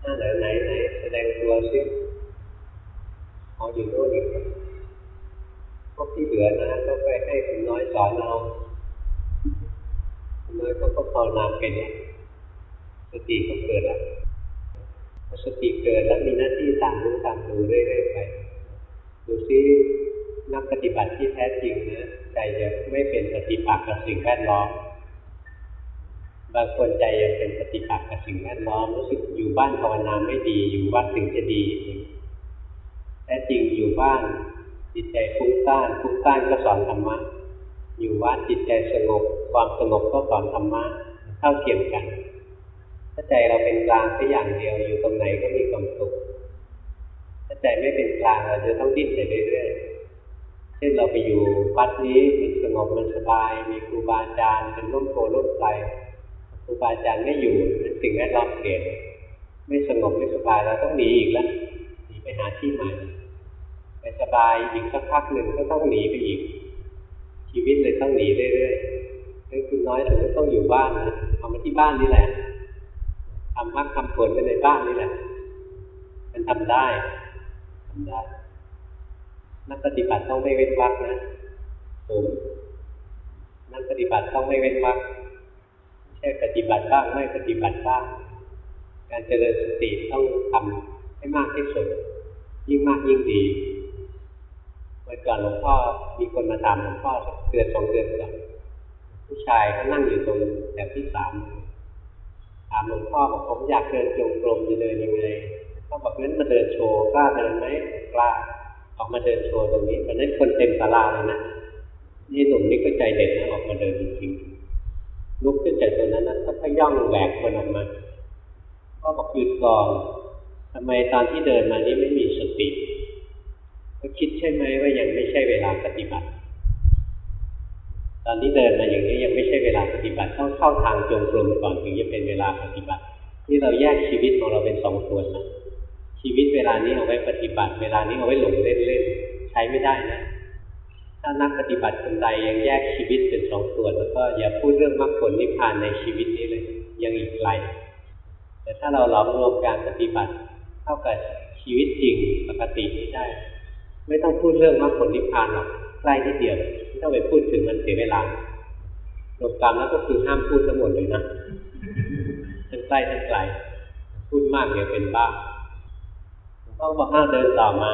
ถ้าไหนไหนไหนแสดงตัวสิเอาอยู่โน่นอีก พวกที่เหลือนะก็ไปให้คุณน้อยสอนเราคุณน้อยเขาก็ภาวนาเป็นแล้วสติก็เกิดแล้วพอสติเกิดแล้วมีหน้าที่ตามรู้ตามดูเรื่อยๆไป ดูซินักปฏิบัติที่แท้จริงนะใจจะไม่เป็นปฏิปักษ์กับสิ่งแวดล้อมบางคนใจยังเป็นปฏิปักษ์กับสิ่งแวดล้อมรู้สึกอยู่บ้านภาวนาไม่ดีอยู่วัดถึงจะดีแท้จริงอยู่บ้าน จิตใจฟุ้งซ่านฟุ้งซ่านก็สอนธรรมะ อยู่วัดจิตใจสงบ ความสงบก็สอนธรรมะเท่าเทียมกัน ถ้าใจเราเป็นกลางแค่อย่างเดียวอยู่ตรงไหนก็มีความสุข ถ้าใจไม่เป็นกลางเราจะต้องดิ้นไปเรื่อยๆเช่นเราไปอยู่วัดนี้มันสงบมันสบาย มีครูบาอาจารย์เป็นร่มโพร่มไทรครูบาอาจารย์ไม่อยู่เป็นสิ่งแวดล้อมเปลี่ยนไม่สงบไม่สบายเราต้องหนีอีกแล้วหนีไปหาที่ใหม่ ไปสบายอีกสักพักหนึ่งก็ต้องหนีไปอีก ชีวิตเลยต้องหนีเรื่อยๆนั่นคือน้อยถึงต้องอยู่บ้านนะเอามาที่บ้านนี่แหละทำมรรคทำผลไปในบ้านนี่แหละ มันทำได้ทำได้นักปฏิบัติต้องไม่เว้นวรรคนะผมนักปฏิบัติต้องไม่เว้นวรรคไม่ใช่ปฏิบัติบ้างไม่ปฏิบัติบ้าง การเจริญสติต้องทให้มากที่สุดยิ่งมากยิ่งดี เมื่อก่อนหลวงพ่อมีคนมาถามหลวงพ่อเดือนสองเดือนก่อนผู้ชายเขานั่งอยู่ตรงแถวที่สามถามหลวงพ่อบอกผมอยากเดินจงกรมจะเดินยังไงก็บอกงั้นมาเดินโชว์กล้าเดินไหมกล้าออกมาเดินโชว์ตรงนี้ตอนนั้นคนเต็มตลาดเลยนะนี่หนุ่มนี่ก็ใจเด็ดนะออกมาเดินจริงๆลุกขึ้นจากตรงนั้นนะก็ย่องแหวกคนออกมาก็บอกหยุดก่อนทำไมตอนที่เดินมานี่ไม่มีสติ ก็คิดใช่ไหมว่ายังไม่ใช่เวลาปฏิบัติ ตอนที่เดินมาอย่างนี้ยังไม่ใช่เวลาปฏิบัติ ต้องเข้าทางจงกรมก่อนถึงจะเป็นเวลาปฏิบัติ นี่เราแยกชีวิตของเราเป็นสองส่วนนะชีวิตเวลานี้เอาไว้ปฏิบัติ เวลานี้เอาไว้หลงเล่นๆใช้ไม่ได้นะถ้านักปฏิบัติคนใดยังแยกชีวิตเป็นสองส่วน แล้วก็อย่าพูดเรื่องมรรคผลนิพพานในชีวิตนี้เลย ยังอีกไกลแต่ถ้าเราหลอมรวมการปฏิบัติเข้ากับชีวิตจริงปกตินี้ได้ ไม่ต้องพูดเรื่องมรรคผลนิพพานหรอกใกล้นิดเดียวไม่ต้องไปพูดถึงมันเสียเวลารวมกรรมแล้วก็คือห้ามพูดทั้งหมดเลยนะทั้งใกล้ทั้งไกลพูดมากเดี๋ยวเป็นบ้าต้องบอกห้าเดินต่อมา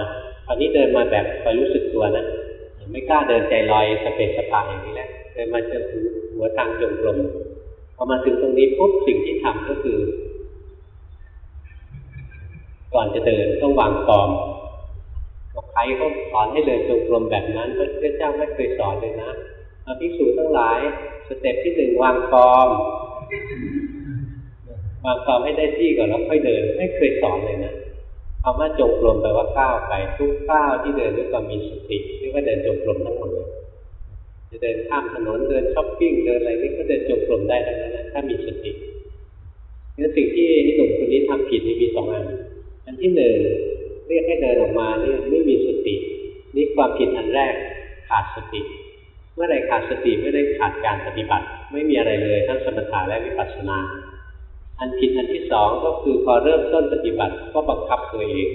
ตอนนี้เดินมาแบบคอยรู้สึกตัวนะไม่กล้าเดินใจลอยสเปสสปาอย่างนี้แหละเดินมาจนถึงหัวทางจงกรมพอมาถึงตรงนี้ปุ๊บสิ่งที่ทำก็คือ ก่อนจะเดินต้องวางฟอร์ม บอกใครเขาสอนให้เดินจงกรมแบบนั้นพระเจ้าไม่เคยสอนเลยนะอาภิกษุทั้งหลาย step ที่หนึ่งวางฟอร์มวางฟอร์มให้ได้ที่ก่อนแล้วค่อยเดิน ไม่เคยสอนเลยนะคำว่าจงกรมแปลว่าก้าวไปทุกก้าวที่เดินด้วยความมีสติเรียกว่าเดินจงกรมทั้งหมดเลยจะเดินข้ามถนนเดินช้อปปิ้งเดินอะไรนี่ก็เดินจงกรมได้ทั้งนั้นนะถ้ามีสติงั้นสิ่งที่หนุ่มคนนี้ทำผิดนี่มีสองอันอันที่หนึ่ง เรียกให้เดินออกมาเนี่ยไม่มีสติ นี่ความผิดอันแรกขาดสติ เมื่อไรขาดสติไม่ได้ขาดการปฏิบัติ ไม่มีอะไรเลยทั้งสมถะและวิปัสสนา อันผิดอันที่สองก็คือพอเริ่มต้นปฏิบัติก็บังคับตัวเอง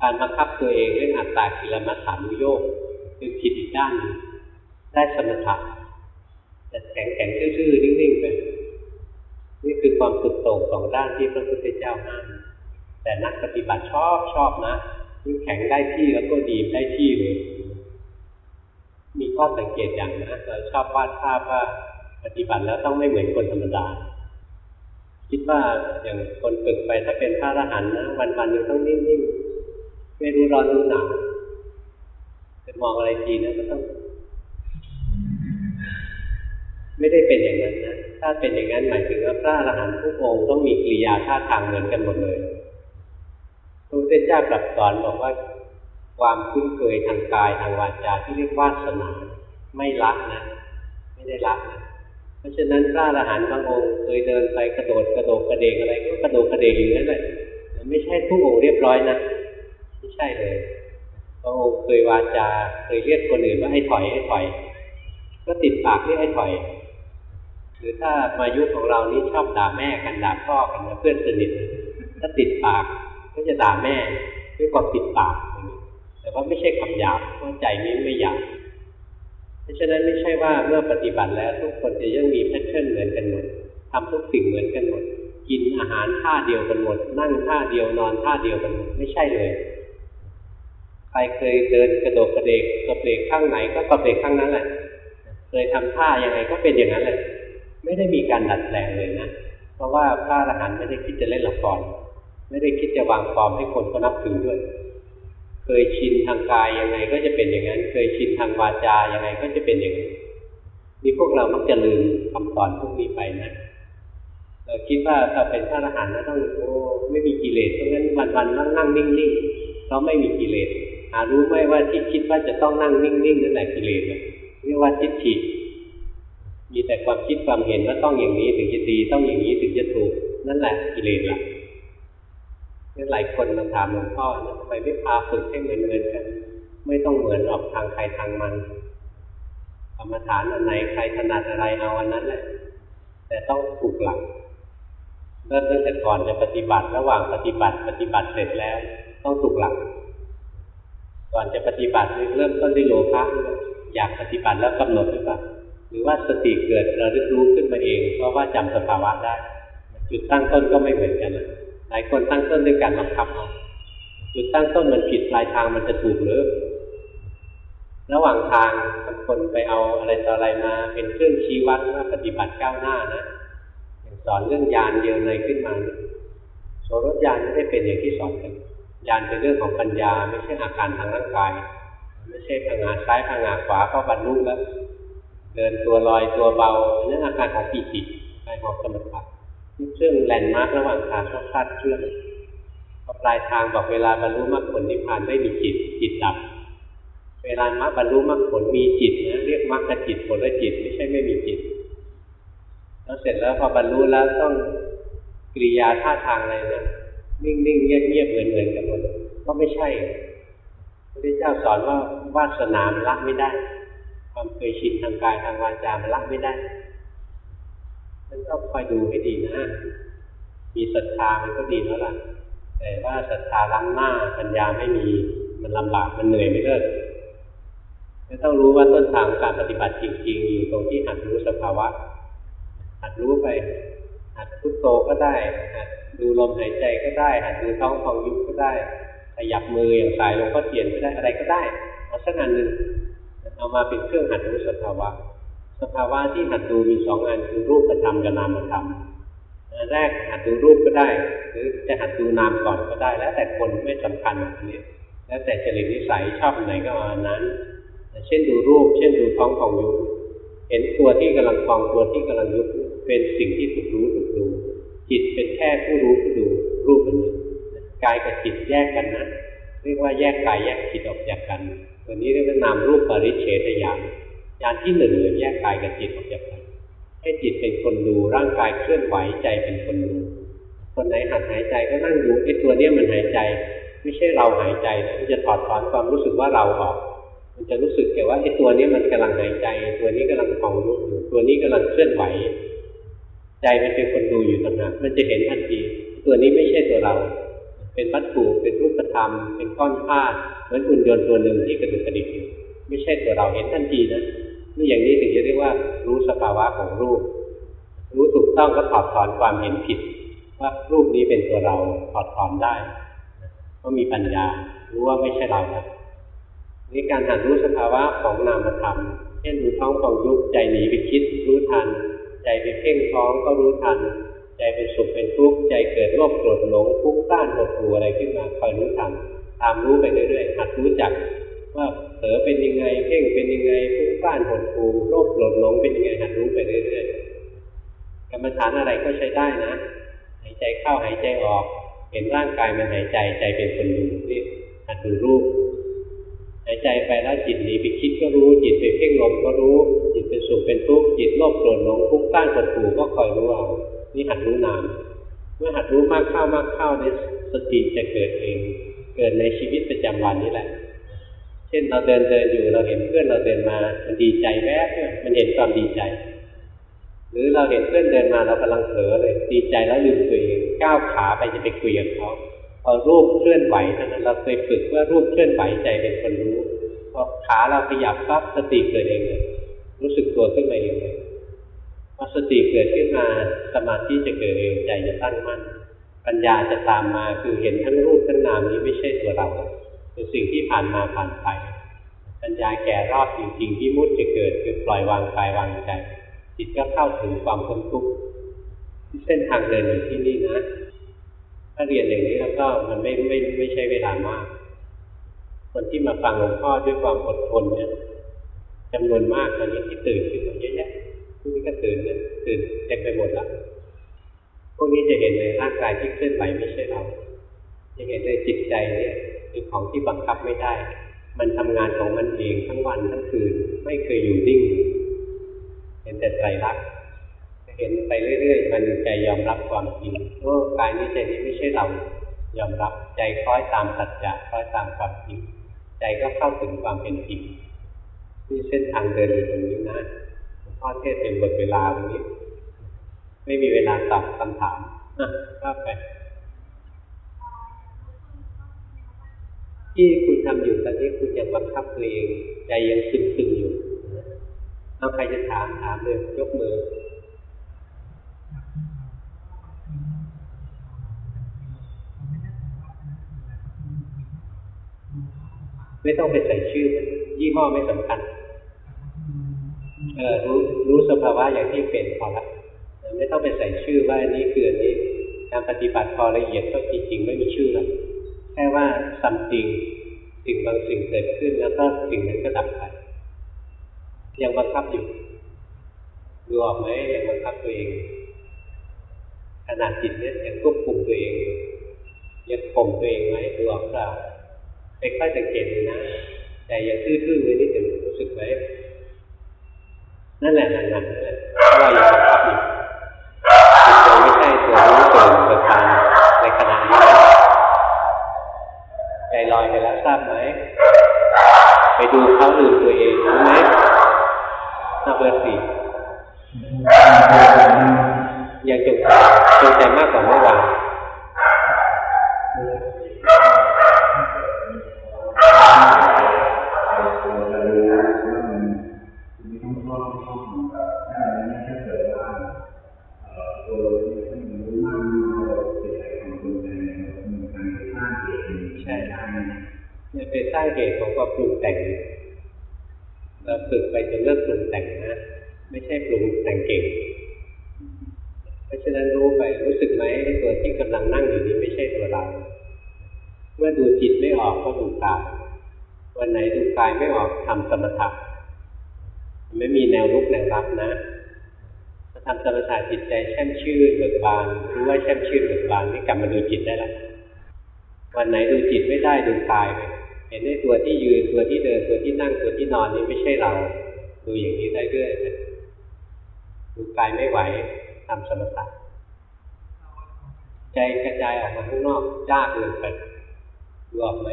การบังคับตัวเองเรื่องอัตตากิลมัฏฐานุโยกคือผิดอีกด้านหนึ่งได้สมถะแต่แข็งแข็งชื่อๆนิ่งๆไปนี่คือความสุดโต่งสองด้านที่พระพุทธเจ้าห้าม แต่นักปฏิบัติชอบชอบนะยิ่งแข็งได้ที่แล้วก็ดีได้ที่เลย มีข้อสังเกตอย่างนะเราชอบวาดภาพว่าปฏิบัติแล้วต้องไม่เหมือนคนธรรมดา คิดว่าอย่างคนฝึกไปถ้าเป็นพระอรหันต์นะวันวันหนึ่งต้องนิ่งๆไม่รู้ร้อนรู้หนาวจะมองอะไรทีนะก็ต้อง ไม่ได้เป็นอย่างนั้นนะถ้าเป็นอย่างนั้นหมายถึงว่าพระอรหันต์ทุกองค์ต้องมีกิริยาท่าทางเหมือนกันหมดเลย พระพุทธเจ้ากลับสอนบอกว่า ความคุ้นเคยทางกายทางวาจาที่เรียกวาสนาไม่ละนะ ไม่ได้ละนะเพราะฉะนั้นพระอรหันต์บางองค์เคยเดินไปกระโดดกระโดดกระเดกอะไรก็กระโดดกระเดกอยู่นั่นแหละไม่ใช่ทุกองค์เรียบร้อยนะไม่ใช่เลยบางองค์เคยวาจาเคยเรียกคนอื่นว่าให้ถอยให้ถอย ก็ติดปากเรียกให้ถอย หรือถ้ามายุคของเรานี่ชอบด่าแม่กันด่าพ่อกันเพื่อนสนิทถ้าติดปาก ก็จะด่าแม่ด้วยความติดปากแต่ว่าไม่ใช่คำหยาบเพราะใจนี้ไม่หยาบเพราะฉะนั้นไม่ใช่ว่าเมื่อปฏิบัติแล้วทุกคนจะยังมีแพทเทิร์นเหมือนกันหมดทำทุกสิ่งเหมือนกันหมด กินอาหารท่าเดียวกันหมด นั่งท่าเดียวนอนท่าเดียวกันหมดไม่ใช่เลยใครเคยเดินกระโดดกระเดกกระเบกข้างไหนก็กระเบกข้างนั้นแหละเคยทำท่ายังไงก็เป็นอย่างนั้นแหละไม่ได้มีการดัดแปลงเลยนะเพราะว่าพระอรหันต์ไม่ได้คิดจะเล่นละคร ไม่ได้คิดจะวางฟอร์มให้คนเขานับถือด้วย เคยชินทางกายยังไงก็จะเป็นอย่างนั้น เคยชินทางวาจายังไงก็จะเป็นอย่างนั้นี่พวกเรามักจะลืมคำสอนพวกนี้ไปนะเราคิดว่าถ้าเป็นพระอรหันต์นะต้องโอ้ไม่มีกิเลสเพราะงั้นวันๆนั่งนั่งนิ่งๆเราไม่มีกิเลสหารู้ไหมว่าที่คิดว่าจะต้องนั่งนิ่งๆนั่นแหละกิเลสเรียกว่าทิฏฐิมีแต่ความคิดความเห็นว่าต้องอย่างนี้ถึงจะดี ต้องอย่างนี้ถึงจะถูกนั่นแหละกิเลสละนี่ หลายคนมาถามหลวงพ่อนะทำไมไม่พาฝึกให้เหมือนเหมือนกัน ไม่ต้องเหมือนออกทางใครทางมันกรรมฐานอันไหนใครถนัดอะไรเอาอันนั้นแหละ แต่ต้องถูกหลักเริ่มตั้งแต่ก่อนจะปฏิบัติระหว่างปฏิบัติปฏิบัติเสร็จแล้ว ต้องถูกหลัก ก่อนจะปฏิบัติเริ่มต้นด้วยโลภะอยากปฏิบัติแล้วกำหนดหรือเปล่าหรือว่าสติเกิดระลึกรู้ขึ้นมาเอง เพราะว่าจำสภาวะได้จุดตั้งต้นก็ไม่เหมือนกัน หลายคนตั้งต้นด้วยการบังคับเอาจุดตั้งต้นมันผิดปลายทางมันจะถูกหรือ ระหว่างทางบางคนไปเอาอะไรต่ออะไรมา เป็นเครื่องชี้วัดว่าปฏิบัติก้าวหน้านะอย่างสอนเรื่องยานเยอะเลยขึ้นมาโสรถยานไม่ได้เป็นอย่างที่สอนกันยานเป็นเรื่องของปัญญา ไม่ใช่อาการทางร่างกายไม่ใช่พังงาซ้ายพังงาขวาก็บรรลุแล้วเดินตัวลอยตัวเบาเรื่องอาการของปีติอาการของสมถะ เครื่องแลนด์มาร์กระหว่างทางก็คาดเคลื่อนพอปลายทางบอกเวลาบรรลุมรรคผลนิพพานไม่มีจิตจิตดับ เวลามรรคบรรลุมรรคผลมีจิตนะเรียกมรรคจิตผลจิตไม่ใช่ไม่มีจิตแล้วเสร็จแล้วพอบรรลุแล้วต้องกิริยาท่าทางอะไรนะนิ่งๆเงียบๆเหมือนๆกันหมดก็ไม่ใช่พระเจ้าสอนว่าวาสนามันละไม่ได้ ความเคยชินทางกายทางวาจามันละไม่ได้ มันก็คอยดูให้ดีนะ มีศรัทธามันก็ดีแล้วล่ะ แต่ว่าศรัทธาล้ำหน้าปัญญาไม่มีมันลำบากมันเหนื่อยไม่เลิกไม่ต้องรู้ว่าต้นทางการปฏิบัติจริง ๆ อยู่ตรงที่หัดรู้สภาวะ หัดรู้ไป หัดพุทโธก็ได้ หัดดูลมหายใจก็ได้ หัดดูท้องฟองยุบก็ได้ ขยับมืออย่างสายลงก็เทียนก็ได้อะไรก็ได้เอาสักอันหนึ่งเอามาเป็นเครื่องหัดรู้สภาวะ สภาวะที่หัดดูมีสองอันคือรูปธรรมกับนามธรรมอันแรกหัดดูรูปก็ได้ หรือจะหัดดูนามก่อนก็ได้ แล้วแต่คนไม่สำคัญอันนี้แล้วแต่จริตนิสัยชอบไหนก็เอาอันนั้น เช่นดูรูป เช่นดูท้องของยุบเห็นตัวที่กำลังฟองตัวที่กำลังยุบเป็นสิ่งที่ถูกรู้ถูกดูจิตเป็นแค่ผู้รู้ผู้ดูรูปอันนี้กายกับจิตแยกกันนะเรียกว่าแยกกายแยกจิตออกจากกัน ตัวนี้เรียกว่านามรูปปริเฉทญาณ ญาณที่หนึ่งเลยแยกกายกับจิตออกจากกันให้จิตเป็นคนดูร่างกายเคลื่อนไหวใจเป็นคนดู คนไหนหัดหายใจก็นั่งดูไอ้ตัวเนี้ยมันหายใจ ไม่ใช่เราหายใจนะมันจะถอดถอนความรู้สึกว่าเราออก มันจะรู้สึกแก่ว่าไอ้ตัวนี้มันกำลังหายใจ ตัวนี้กำลังฟองยุบอยู่ตัวนี้กำลังเคลื่อนไหว ใจมันเป็นคนดูอยู่ต่างหากมันจะเห็นทันทีตัวนี้ไม่ใช่ตัวเรา เป็นวัตถุเป็นรูปธรรม เป็นก้อนธาเหมือนอุ่นยนต์ตัวหนึ่งที่กระดุกกระดิกอยู่ไม่ใช่ตัวเราเห็นทันทีนะ นี่อย่างนี้ถึงจะเรียกว่า รู้สภาวะของรูป รู้ถูกต้องก็ถอดถอนความเห็นผิด ว่ารูปนี้เป็นตัวเราถอดถอนได้ ก็มีปัญญา รู้ว่าไม่ใช่เราแล้วนี่การหัดรู้สภาวะของนามธรรมเช่นดูท้องของยุบใจหนีไปคิด รู้ทัน ใจไปเพ่งท้องก็รู้ทัน ใจเป็นสุขเป็นทุกข์ใจเกิดโลภโกรธหลงฟุ้งซ่านหดหู่อะไรขึ้นมาคอยรู้ทันตามรู้ไปเรื่อยๆหัดรู้จัก ว่าเผลอเป็นยังไงเพ่งเป็นยังไงฟุ้งซ่านหดหู่โลภโกรธหลงเป็นยังไงหัดรู้ไปเรื่อยๆกรรมฐานอะไรก็ใช้ได้นะ หายใจเข้าหายใจออก เห็นร่างกายมันหายใจใจเป็นคนดูนี่หัดดูรูปหายใจไปแล้วจิตหนีไปคิดก็รู้ จิตไปเพ่งลมก็รู้ จิตเป็นสุขเป็นทุกข์จิตโลภโกรธหลงฟุ้งซ่านหดหู่ก็คอยรู้เอานี่หัดรู้นามเมื่อหัดรู้มากเข้ามากเข้าเนี่ยสติจะเกิดเอง เกิดในชีวิตประจำวันนี่แหละ เช่นเราเดินเดินอยู่เราเห็นเพื่อนเราเดินมา มันดีใจแวบมันเห็นความดีใจ หรือเราเห็นเพื่อนเดินมาเรากำลังเผลอเลย ดีใจแล้วลืมตัวเองก้าวขาไปจะไปคุยกับเขาพอรูปเคลื่อนไหวเท่านั้นเราเคยฝึกว่ารูปเคลื่อนไหวใจเป็นคนรู้พอขาเราขยับปั๊บสติเกิดเองเลยรู้สึกตัวขึ้นมาเองเลยพอสติเกิดขึ้นมาสมาธิจะเกิดเองใจจะตั้งมั่น ปัญญาจะตามมาคือเห็นทั้งรูปทั้งนามนี้ไม่ใช่ตัวเรา เป็นสิ่งที่ผ่านมาผ่านไปปัญญาแก่รอบจริงๆที่มุดจะเกิดคือปล่อยวางกายวางใจจิตก็เข้าถึงความพ้นทุกข์ที่เส้นทางเดินอยู่ที่นี่นะ ถ้าเรียนอย่างนี้แล้วก็มันไม่ไม่ไม่ใช่เวลามาก คนที่มาฟังหลวงพ่อด้วยความอดทนเนี่ยจำนวนมากตอนนี้ที่ตื่นขึ้นมาเยอะแยะพวกนี้ก็ตื่นเนี่ยตื่นเต็มไปหมดละพวกนี้จะเห็นเลยร่างกายที่เคลื่อนไหวไม่ใช่เราจะเห็นเลยจิตใจเนี่ย คือของที่บังคับไม่ได้ มันทำงานของมันเองทั้งวันทั้งคืนไม่เคยอยู่นิ่งเห็นแต่ใจรักเห็นไปเรื่อยๆ มันใจยอมรับความจริงโอ้กายนี้ใจนี้ไม่ใช่เรา ยอมรับใจคล้อยตามสัจจะคล้อยตามความจริง ใจก็เข้าถึงความเป็นจริงนี่เส้นทางเดินอยู่ตรงนี้นะพ่อเทศเป็นบทเวลาตรงนี้ ไม่มีเวลาตอบคำถามอะว่าไป ที่คุณทำอยู่ตอนนี้คุณยังบังคับตัวเองใจยังซึมๆอยู่เอาใครจะถามถามเลยยกมือไม่ต้องไปใส่ชื่อ ยี่ห้อไม่สำคัญ เออรู้รู้สภาวะอย่างที่เป็นพอละไม่ต้องไปใส่ชื่อว่าอันนี้คืออันนี้การปฏิบัติพอละเอียดก็จริงๆไม่มีชื่อแล้ว ค่ว่าสัมติงสิ่งบางสิ่งเกิดขึ้น แล้วก็สิ่งนั้นก็ดับไปยังบังคับอยู่ดูออกไหมยังบังคับตัวเองขนาดจิตเนี่ยยังควบคุมตัวเองยังข่มตัวเองไว้ดูออกเปล่าไปค่อยสังเกตดูนะ แต่อย่าทื่อๆไว้นิดหนึ่งรู้สึกไหมนั่นแหละนั่นแหละนั่นแหละเพราะเรายังบังคับอยู่จิตเราไม่ใช่ตัวรู้ตัว อยไปแล้วทราบไหมไปดูเขาลืมตัวเองรู้ไหมทราบเบอร์สี่ยังจงใจจงใจมากกว่าเมื่อวาน แต่งเราฝึกไปจนเลิกปรุงแต่งนะ ไม่ใช่ปรุงแต่งเก่ง เพราะฉะนั้นรู้ไปรู้สึกไหมตัวที่กำลังนั่งอยู่นี้ไม่ใช่ตัวเรา เมื่อดูจิตไม่ออกก็ดูกายวันไหนดูกายไม่ออกทำสมถะไม่มีแนวลุกแนวรับนะถ้าทำสมถะจิตใจแช่มชื่นเบิกบานรู้ว่าแช่มชื่นเบิกบานนี่กลับมาดูจิตได้แล้ววันไหนดูจิตไม่ได้ดูกายไป เห็นได้ตัวที่ยืนตัวที่เดินตัวที่นั่งตัวที่นอนนี่ไม่ใช่เรา ดูอย่างนี้ได้เรื่อยไปดูกายไม่ไหวทำสมถะใจกระจายออกมาข้างนอกจ้าเกินไปดูออกไหม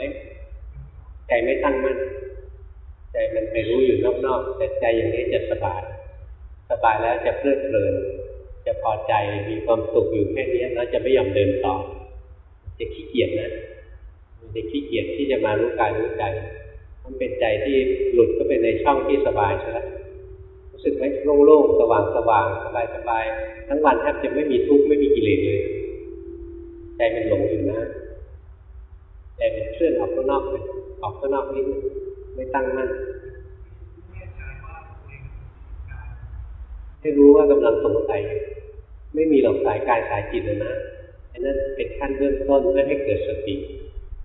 ใจไม่ตั้งมั่นใจมันไปรู้อยู่นอกๆแต่ใจอย่างนี้จะสบายสบายแล้วจะเพลิดเพลิน จะพอใจมีความสุขอยู่แค่นี้แล้วจะไม่ยอมเดินต่อ จะขี้เกียจนะ จะขี้เกียจที่จะมารู้กายรู้ใจ มันเป็นใจที่หลุดก็เป็นในช่องที่สบายใช่ไหมรู้สึกไหมโล่งๆสว่างสว่างสบายสบายทั้งวันแทบจะไม่มีทุกข์ไม่มีกิเลสเลย ใจมันหลงอยู่นะใจมันเคลื่อนออกข้างนอกไปออกข้างนอกนิดนึงไม่ตั้งมั่นให้รู้ว่ากำลังสงสัยไม่มีหลอกสายกายสายจิตนะอันนั้นเป็นขั้นเบื้องต้นเพื่อให้เกิดสติ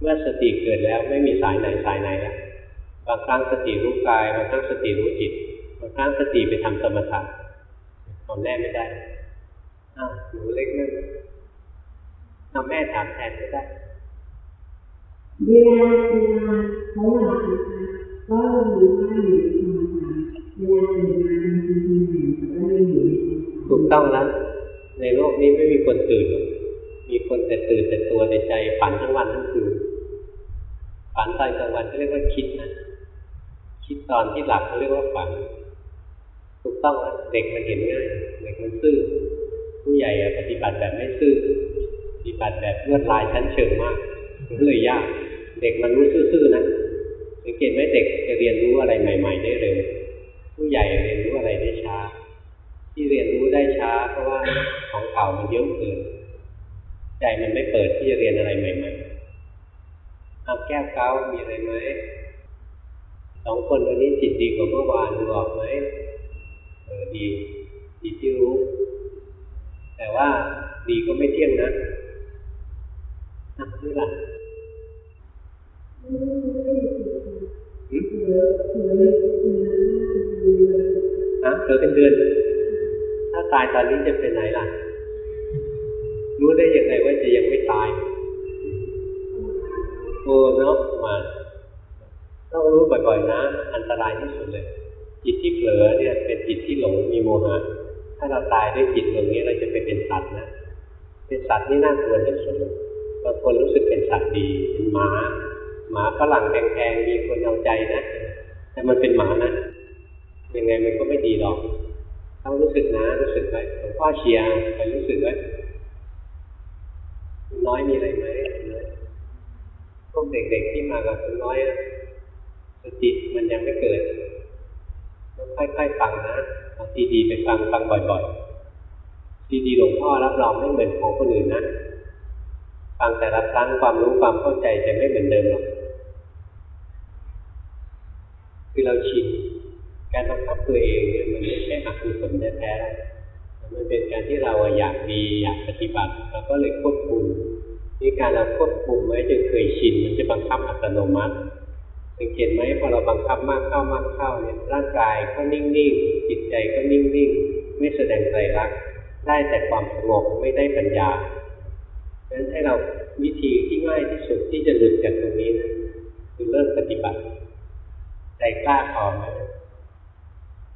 เมื่อสติเกิดแล้วไม่มีสายไหนสายไหนแล้วบางครั้งสติรู้กายบางครั้งสติรู้จิตบางครั้งสติไปทำสมถะเอาแน่ไม่ได้อ้าวหนูเล็กนั่นเอาแม่ถามแทนก็ได้เวลาเวลาเขาหลับนะคะก็รู้ว่าอยู่ในความฝันเวลาตื่นมาบางทีทีไหนก็ยังอยู่ในความฝันถูกต้องแล้วในโลกนี้ไม่มีคนตื่นหรอกมีคนแต่ตื่นแต่ตัวในใจฝันทั้งวันทั้งคืน ฝันตอนกลางวันเขาเรียกว่าคิดนะ คิดตอนที่หลับเขาเรียกว่าฝัน ถูกต้องแล้วเด็กมันเห็นง่าย เด็กมันซื่อ ผู้ใหญ่ปฏิบัติแบบไม่ซื่อ ปฏิบัติแบบลวดลายชั้นเชิงมากมันก็เลยยาก เด็กมันรู้ซื่อๆนะสังเกตไหมเด็กจะเรียนรู้อะไรใหม่ ๆ ได้เร็ว ผู้ใหญ่เรียนรู้อะไรได้ช้า ที่เรียนรู้ได้ช้า เพราะว่าของเก่ามันเยอะเกิน ใจมันไม่เปิดที่จะเรียนอะไรใหม่ๆ เอาแก้วเก้ามีอะไรไหมสองคนวันนี้จิตดีกว่าเมื่อวานดูออกไหมเออดี ดีที่รู้ แต่ว่าดีก็ไม่เที่ยงนะนี่ล่ะไม่ได้ไม่ได้อยู่ที่หึเสือเสือเอออะเธอเป็นเดือน ถ้าตายตอนนี้จะเป็นไหนล่ะ รู้ได้ยังไงว่าจะยังไม่ตาย โอ้เนาะมาต้องรู้บ่อยๆนะ อันตรายที่สุดเลย จิตที่เผลอเนี่ยเป็นจิตที่หลงมีโมหะถ้าเราตายด้วยจิตตรงนี้เราจะไปเป็นสัตว์นะ เป็นสัตว์นี่น่ากลัวที่สุดเลยบางคนรู้สึกเป็นสัตว์ดีเป็นหมา หมาฝรั่งแพงๆมีคนเอาใจนะ แต่มันเป็นหมานะยังไงมันก็ไม่ดีหรอกต้องรู้สึกนะรู้สึกไว้หลวงพ่อเชียร์ไปรู้สึกไว้น้อยมีอะไรไหม วกเด็กๆที่มากับคุณน้อยอะสติมันยังไม่เกิดต้องค่อยๆฟังนะเอาซีดีไปฟังฟังบ่อยๆซีดีหลวงพ่อรับรองไม่เหมือนของคนอื่นนะฟังแต่ละครั้งความรู้ความเข้าใจจะไม่เหมือนเดิมหรอกคือเราชินการบังคับตัวเองเนี่ยมันไม่ใช่อกุศลแท้ๆมันเป็นการที่เราอยากดีอยากปฏิบัติเราก็เลยควบคุม นี่การเราควบคุมไว้จนเคยชินมันจะบังคับอัตโนมัติสังเกตไหมพอเราบังคับมากเข้ามากเข้าเนี่ยร่างกายก็นิ่งๆจิตใจก็นิ่งๆไม่แสดงใจรักได้แต่ความสงบไม่ได้ปัญญาดังนั้นให้เราวิธีที่ง่ายที่สุดที่จะหลุดจากตรงนี้นะคือเริ่มปฏิบัติ ใจกล้าพอไหม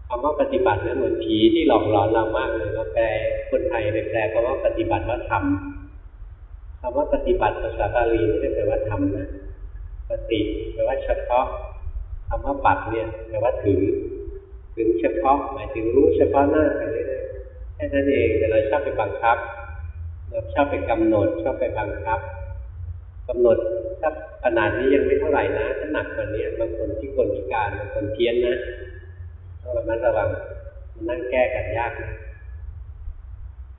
คำว่าปฏิบัตินะเหมือนผีที่หลอกหลอนเรามากเลยเราแปลคนไทยไปแปลคำว่าปฏิบัติว่าทำ คำว่าปฏิบัติภาษาบาลีไม่ได้แปลว่าทำนะปฏิแปลว่าเฉพาะคำว่าปัดเนี่ยแปลว่าถึง ถึงเฉพาะหมายถึงรู้เฉพาะหน้าไปเรื่อยๆแค่นั้นเองแต่เราชอบไปบังคับ เราชอบไปกำหนดชอบไปบังคับกำหนดถ้าขนาดนี้ยังไม่เท่าไหร่นะถ้าหนักกว่านี้บางคนที่คนพิการบางคนเพี้ยนนะต้องระมัดระวังมันนั่งแก้กันยากนะ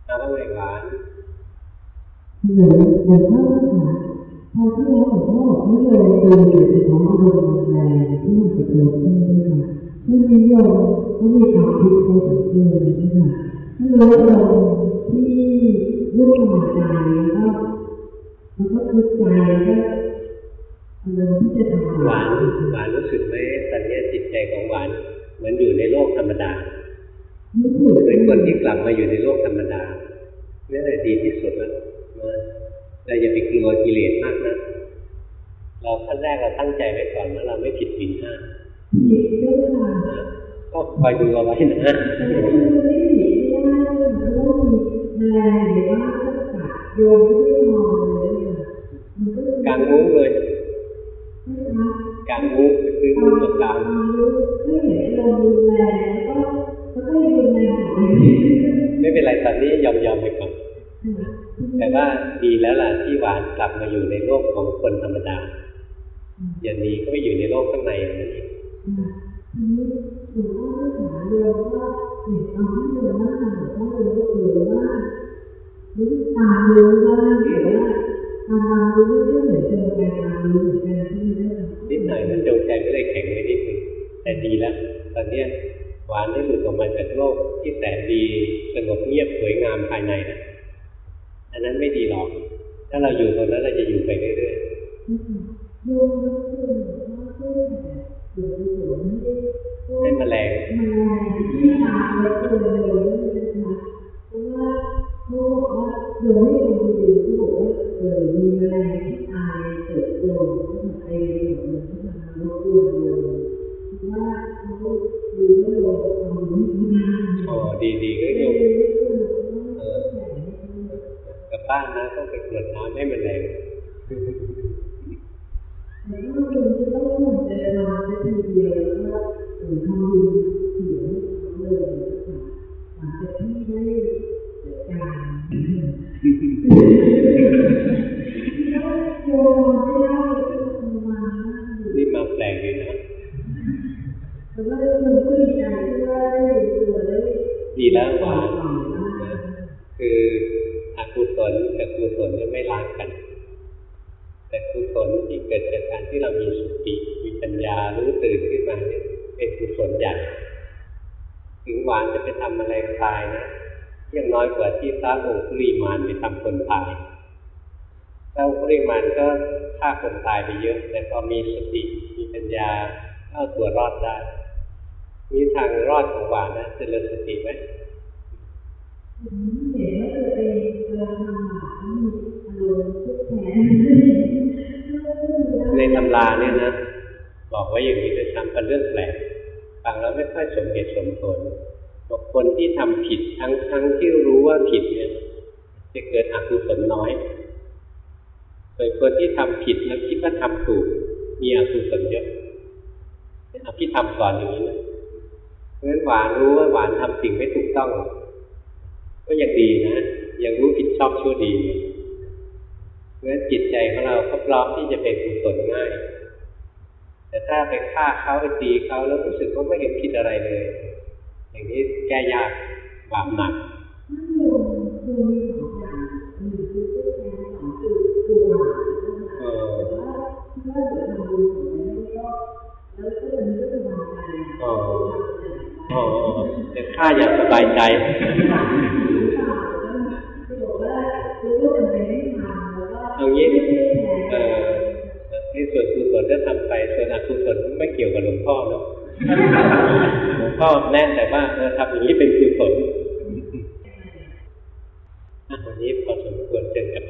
เอาว่าไงหวาน เหมือนเหมือนพ่อค่ะพอที่แล้วหลวงพ่อบอกไม่เลยตีอยู่เฉพาะอารมณ์แรงที่มันจะเกิดขึ้นค่ะที่นิยมก็มีความคิดพอสมควรค่ะถ้ารู้อารมณ์ที่วุ่นวายใจแล้วก็แล้วก็ทุกข์ใจแล้วก็อารมณ์ที่จะทำหวานหวานรู้สึกไหมตอนนี้จิตใจของหวานเหมือนอยู่ในโลกธรรมดารู้สึกเป็นคนที่กลับมาอยู่ในโลกธรรมดานี่แหละดีที่สุดแล้วนะ เราอย่าไปกลัวกิเลสมากนะเราขั้นแรกเราตั้งใจไว้ก่อนว่าเราไม่ผิดศีลห้าผิดด้วยค่ะนะก็คอยดูเอาไว้นะแต่คือไม่ผิดไม่ได้เพราะว่ามีแมลงหรือว่าก็กัดโยมไม่ได้นอนเลยค่ะมันก็เลยกางมุ้งเลยนะคะกางมุ้งไปซื้อมุ้งตัวกลางไม่เห็นอารมณ์รุนแรงแล้วก็แล้วก็ยังรุนแรงต่อไปไม่เป็นไรตอนนี้ยอมยอมๆไปก่อน แต่ว่าดีแล้วล่ะที่หวานกลับมาอยู่ในโลกของคนธรรมดา อย่าหนีก็ไปอยู่ในโลกข้างในนั่นเองทีนี้หลวงพ่อถามโยมว่าเห็นตอนที่โยมนั่งทำหลวงพ่อโยมก็คือว่ารู้ตามรู้ว่าหรือว่าตามรู้ไม่ได้เหมือนจะเป็นการตามรู้เหมือนกันที่ไม่ได้นิดหน่อยนะจงใจไม่ได้แข็งไว้นิดหนึงแต่ดีแล้วตอนเนี้ยหวานได้หลุดออกมาจากโลกที่แสนดีสงบเงียบสวยงามภายในนะ อันนั้นไม่ดีหรอก ถ้าเราอยู่ตรงนั้นเราจะอยู่ไปเรื่อยโยมก็คือว่าเพื่อหรือหรือไม่ได้ๆให้แมลงมันที่ตามแล้วก็เลยเลยนะคะเพราะว่าเขาบอกว่าโยมให้คนดูเขาบอกว่าเออมีแมลงที่ตายเกิดโยมก็มาไอ้โยมที่มารบกวนโยมว่าเขาดูว่าโยมทำไม่ได้อ๋อดีๆก็เลโยยม บ้านนะต้องไปกวดน้ำให้แมลงแต่ว่าโยมจะต้องเหมือนเดินมาแค่ทีเดียวแล้วก็เออทำบุญเสียให้เลยหลังจากที่ได้จัดการโยมไม่ได้มานี่มาแปลกดีนะแต่ว่ามันก็ดีใจที่ว่าได้ตัวได้ดีแล้วหวานต่า กิดจากการที่เรามีสติมีปัญญารู้ตื่นขึ้นมาเนี่ยเป็นกุศลใหญ่ถึงหวานจะไปทำอะไรตายนะยังน้อยกว่าที่พระองค์คุลีมานไปทำคนตายพระองคุริมานก็ฆ่าคนตายไปเยอะ แต่พอมีสติมีปัญญาก็เอาตัวรอดได้นี่ทางรอดของหวานนะเจริญสติไหมเห็นว่าตัวเองกำลังทำบาปมีอารมณ์ทุกข์แค้น ในตำราเนี่ยนะ บอกไว้อย่างนี้ด้วยซ้ำเป็นเรื่องแปลกฟังแล้วไม่ค่อยสมเหตุสมผลบอกคนที่ทำผิดทั้งทั้งที่รู้ว่าผิดเนี่ยจะเกิดอกุศลน้อยส่วนคนที่ทำผิดแล้วคิดว่าทำถูก มีอกุศลเยอะเอาพี่ทำก่อนอย่างนี้นะเพราะฉะนั้นหวานรู้ว่าหวานทำสิ่งไม่ถูกต้อง ก็ยังดีนะยังรู้ผิดชอบชั่วดีเพ ราะฉะนั้นจิตใจของเราก็พร้อมที่จะเป็นกุศลง่าย แต่ถ้าไปฆ่าเขาไปตีเขาแล้วรู้สึกว่าไม่เห็นผิดอะไรเลย อย่างนี้แก้ยากบาปหนักโยมโยมมีสออย่างหนึ่งคือองคือตัวหลานนะคะเออแต่ว่าอย่าอยากสบายใจ เอางี้เออที่ส่วนกุศลจะทำไป ส่วนอกุศลไม่เกี่ยวกับหลวงพ่อเนาะหลวงพ่อแน่นแต่ว่าทำอย่างนี้เป็นกุศลวันนี้พอสมควรเจนกับ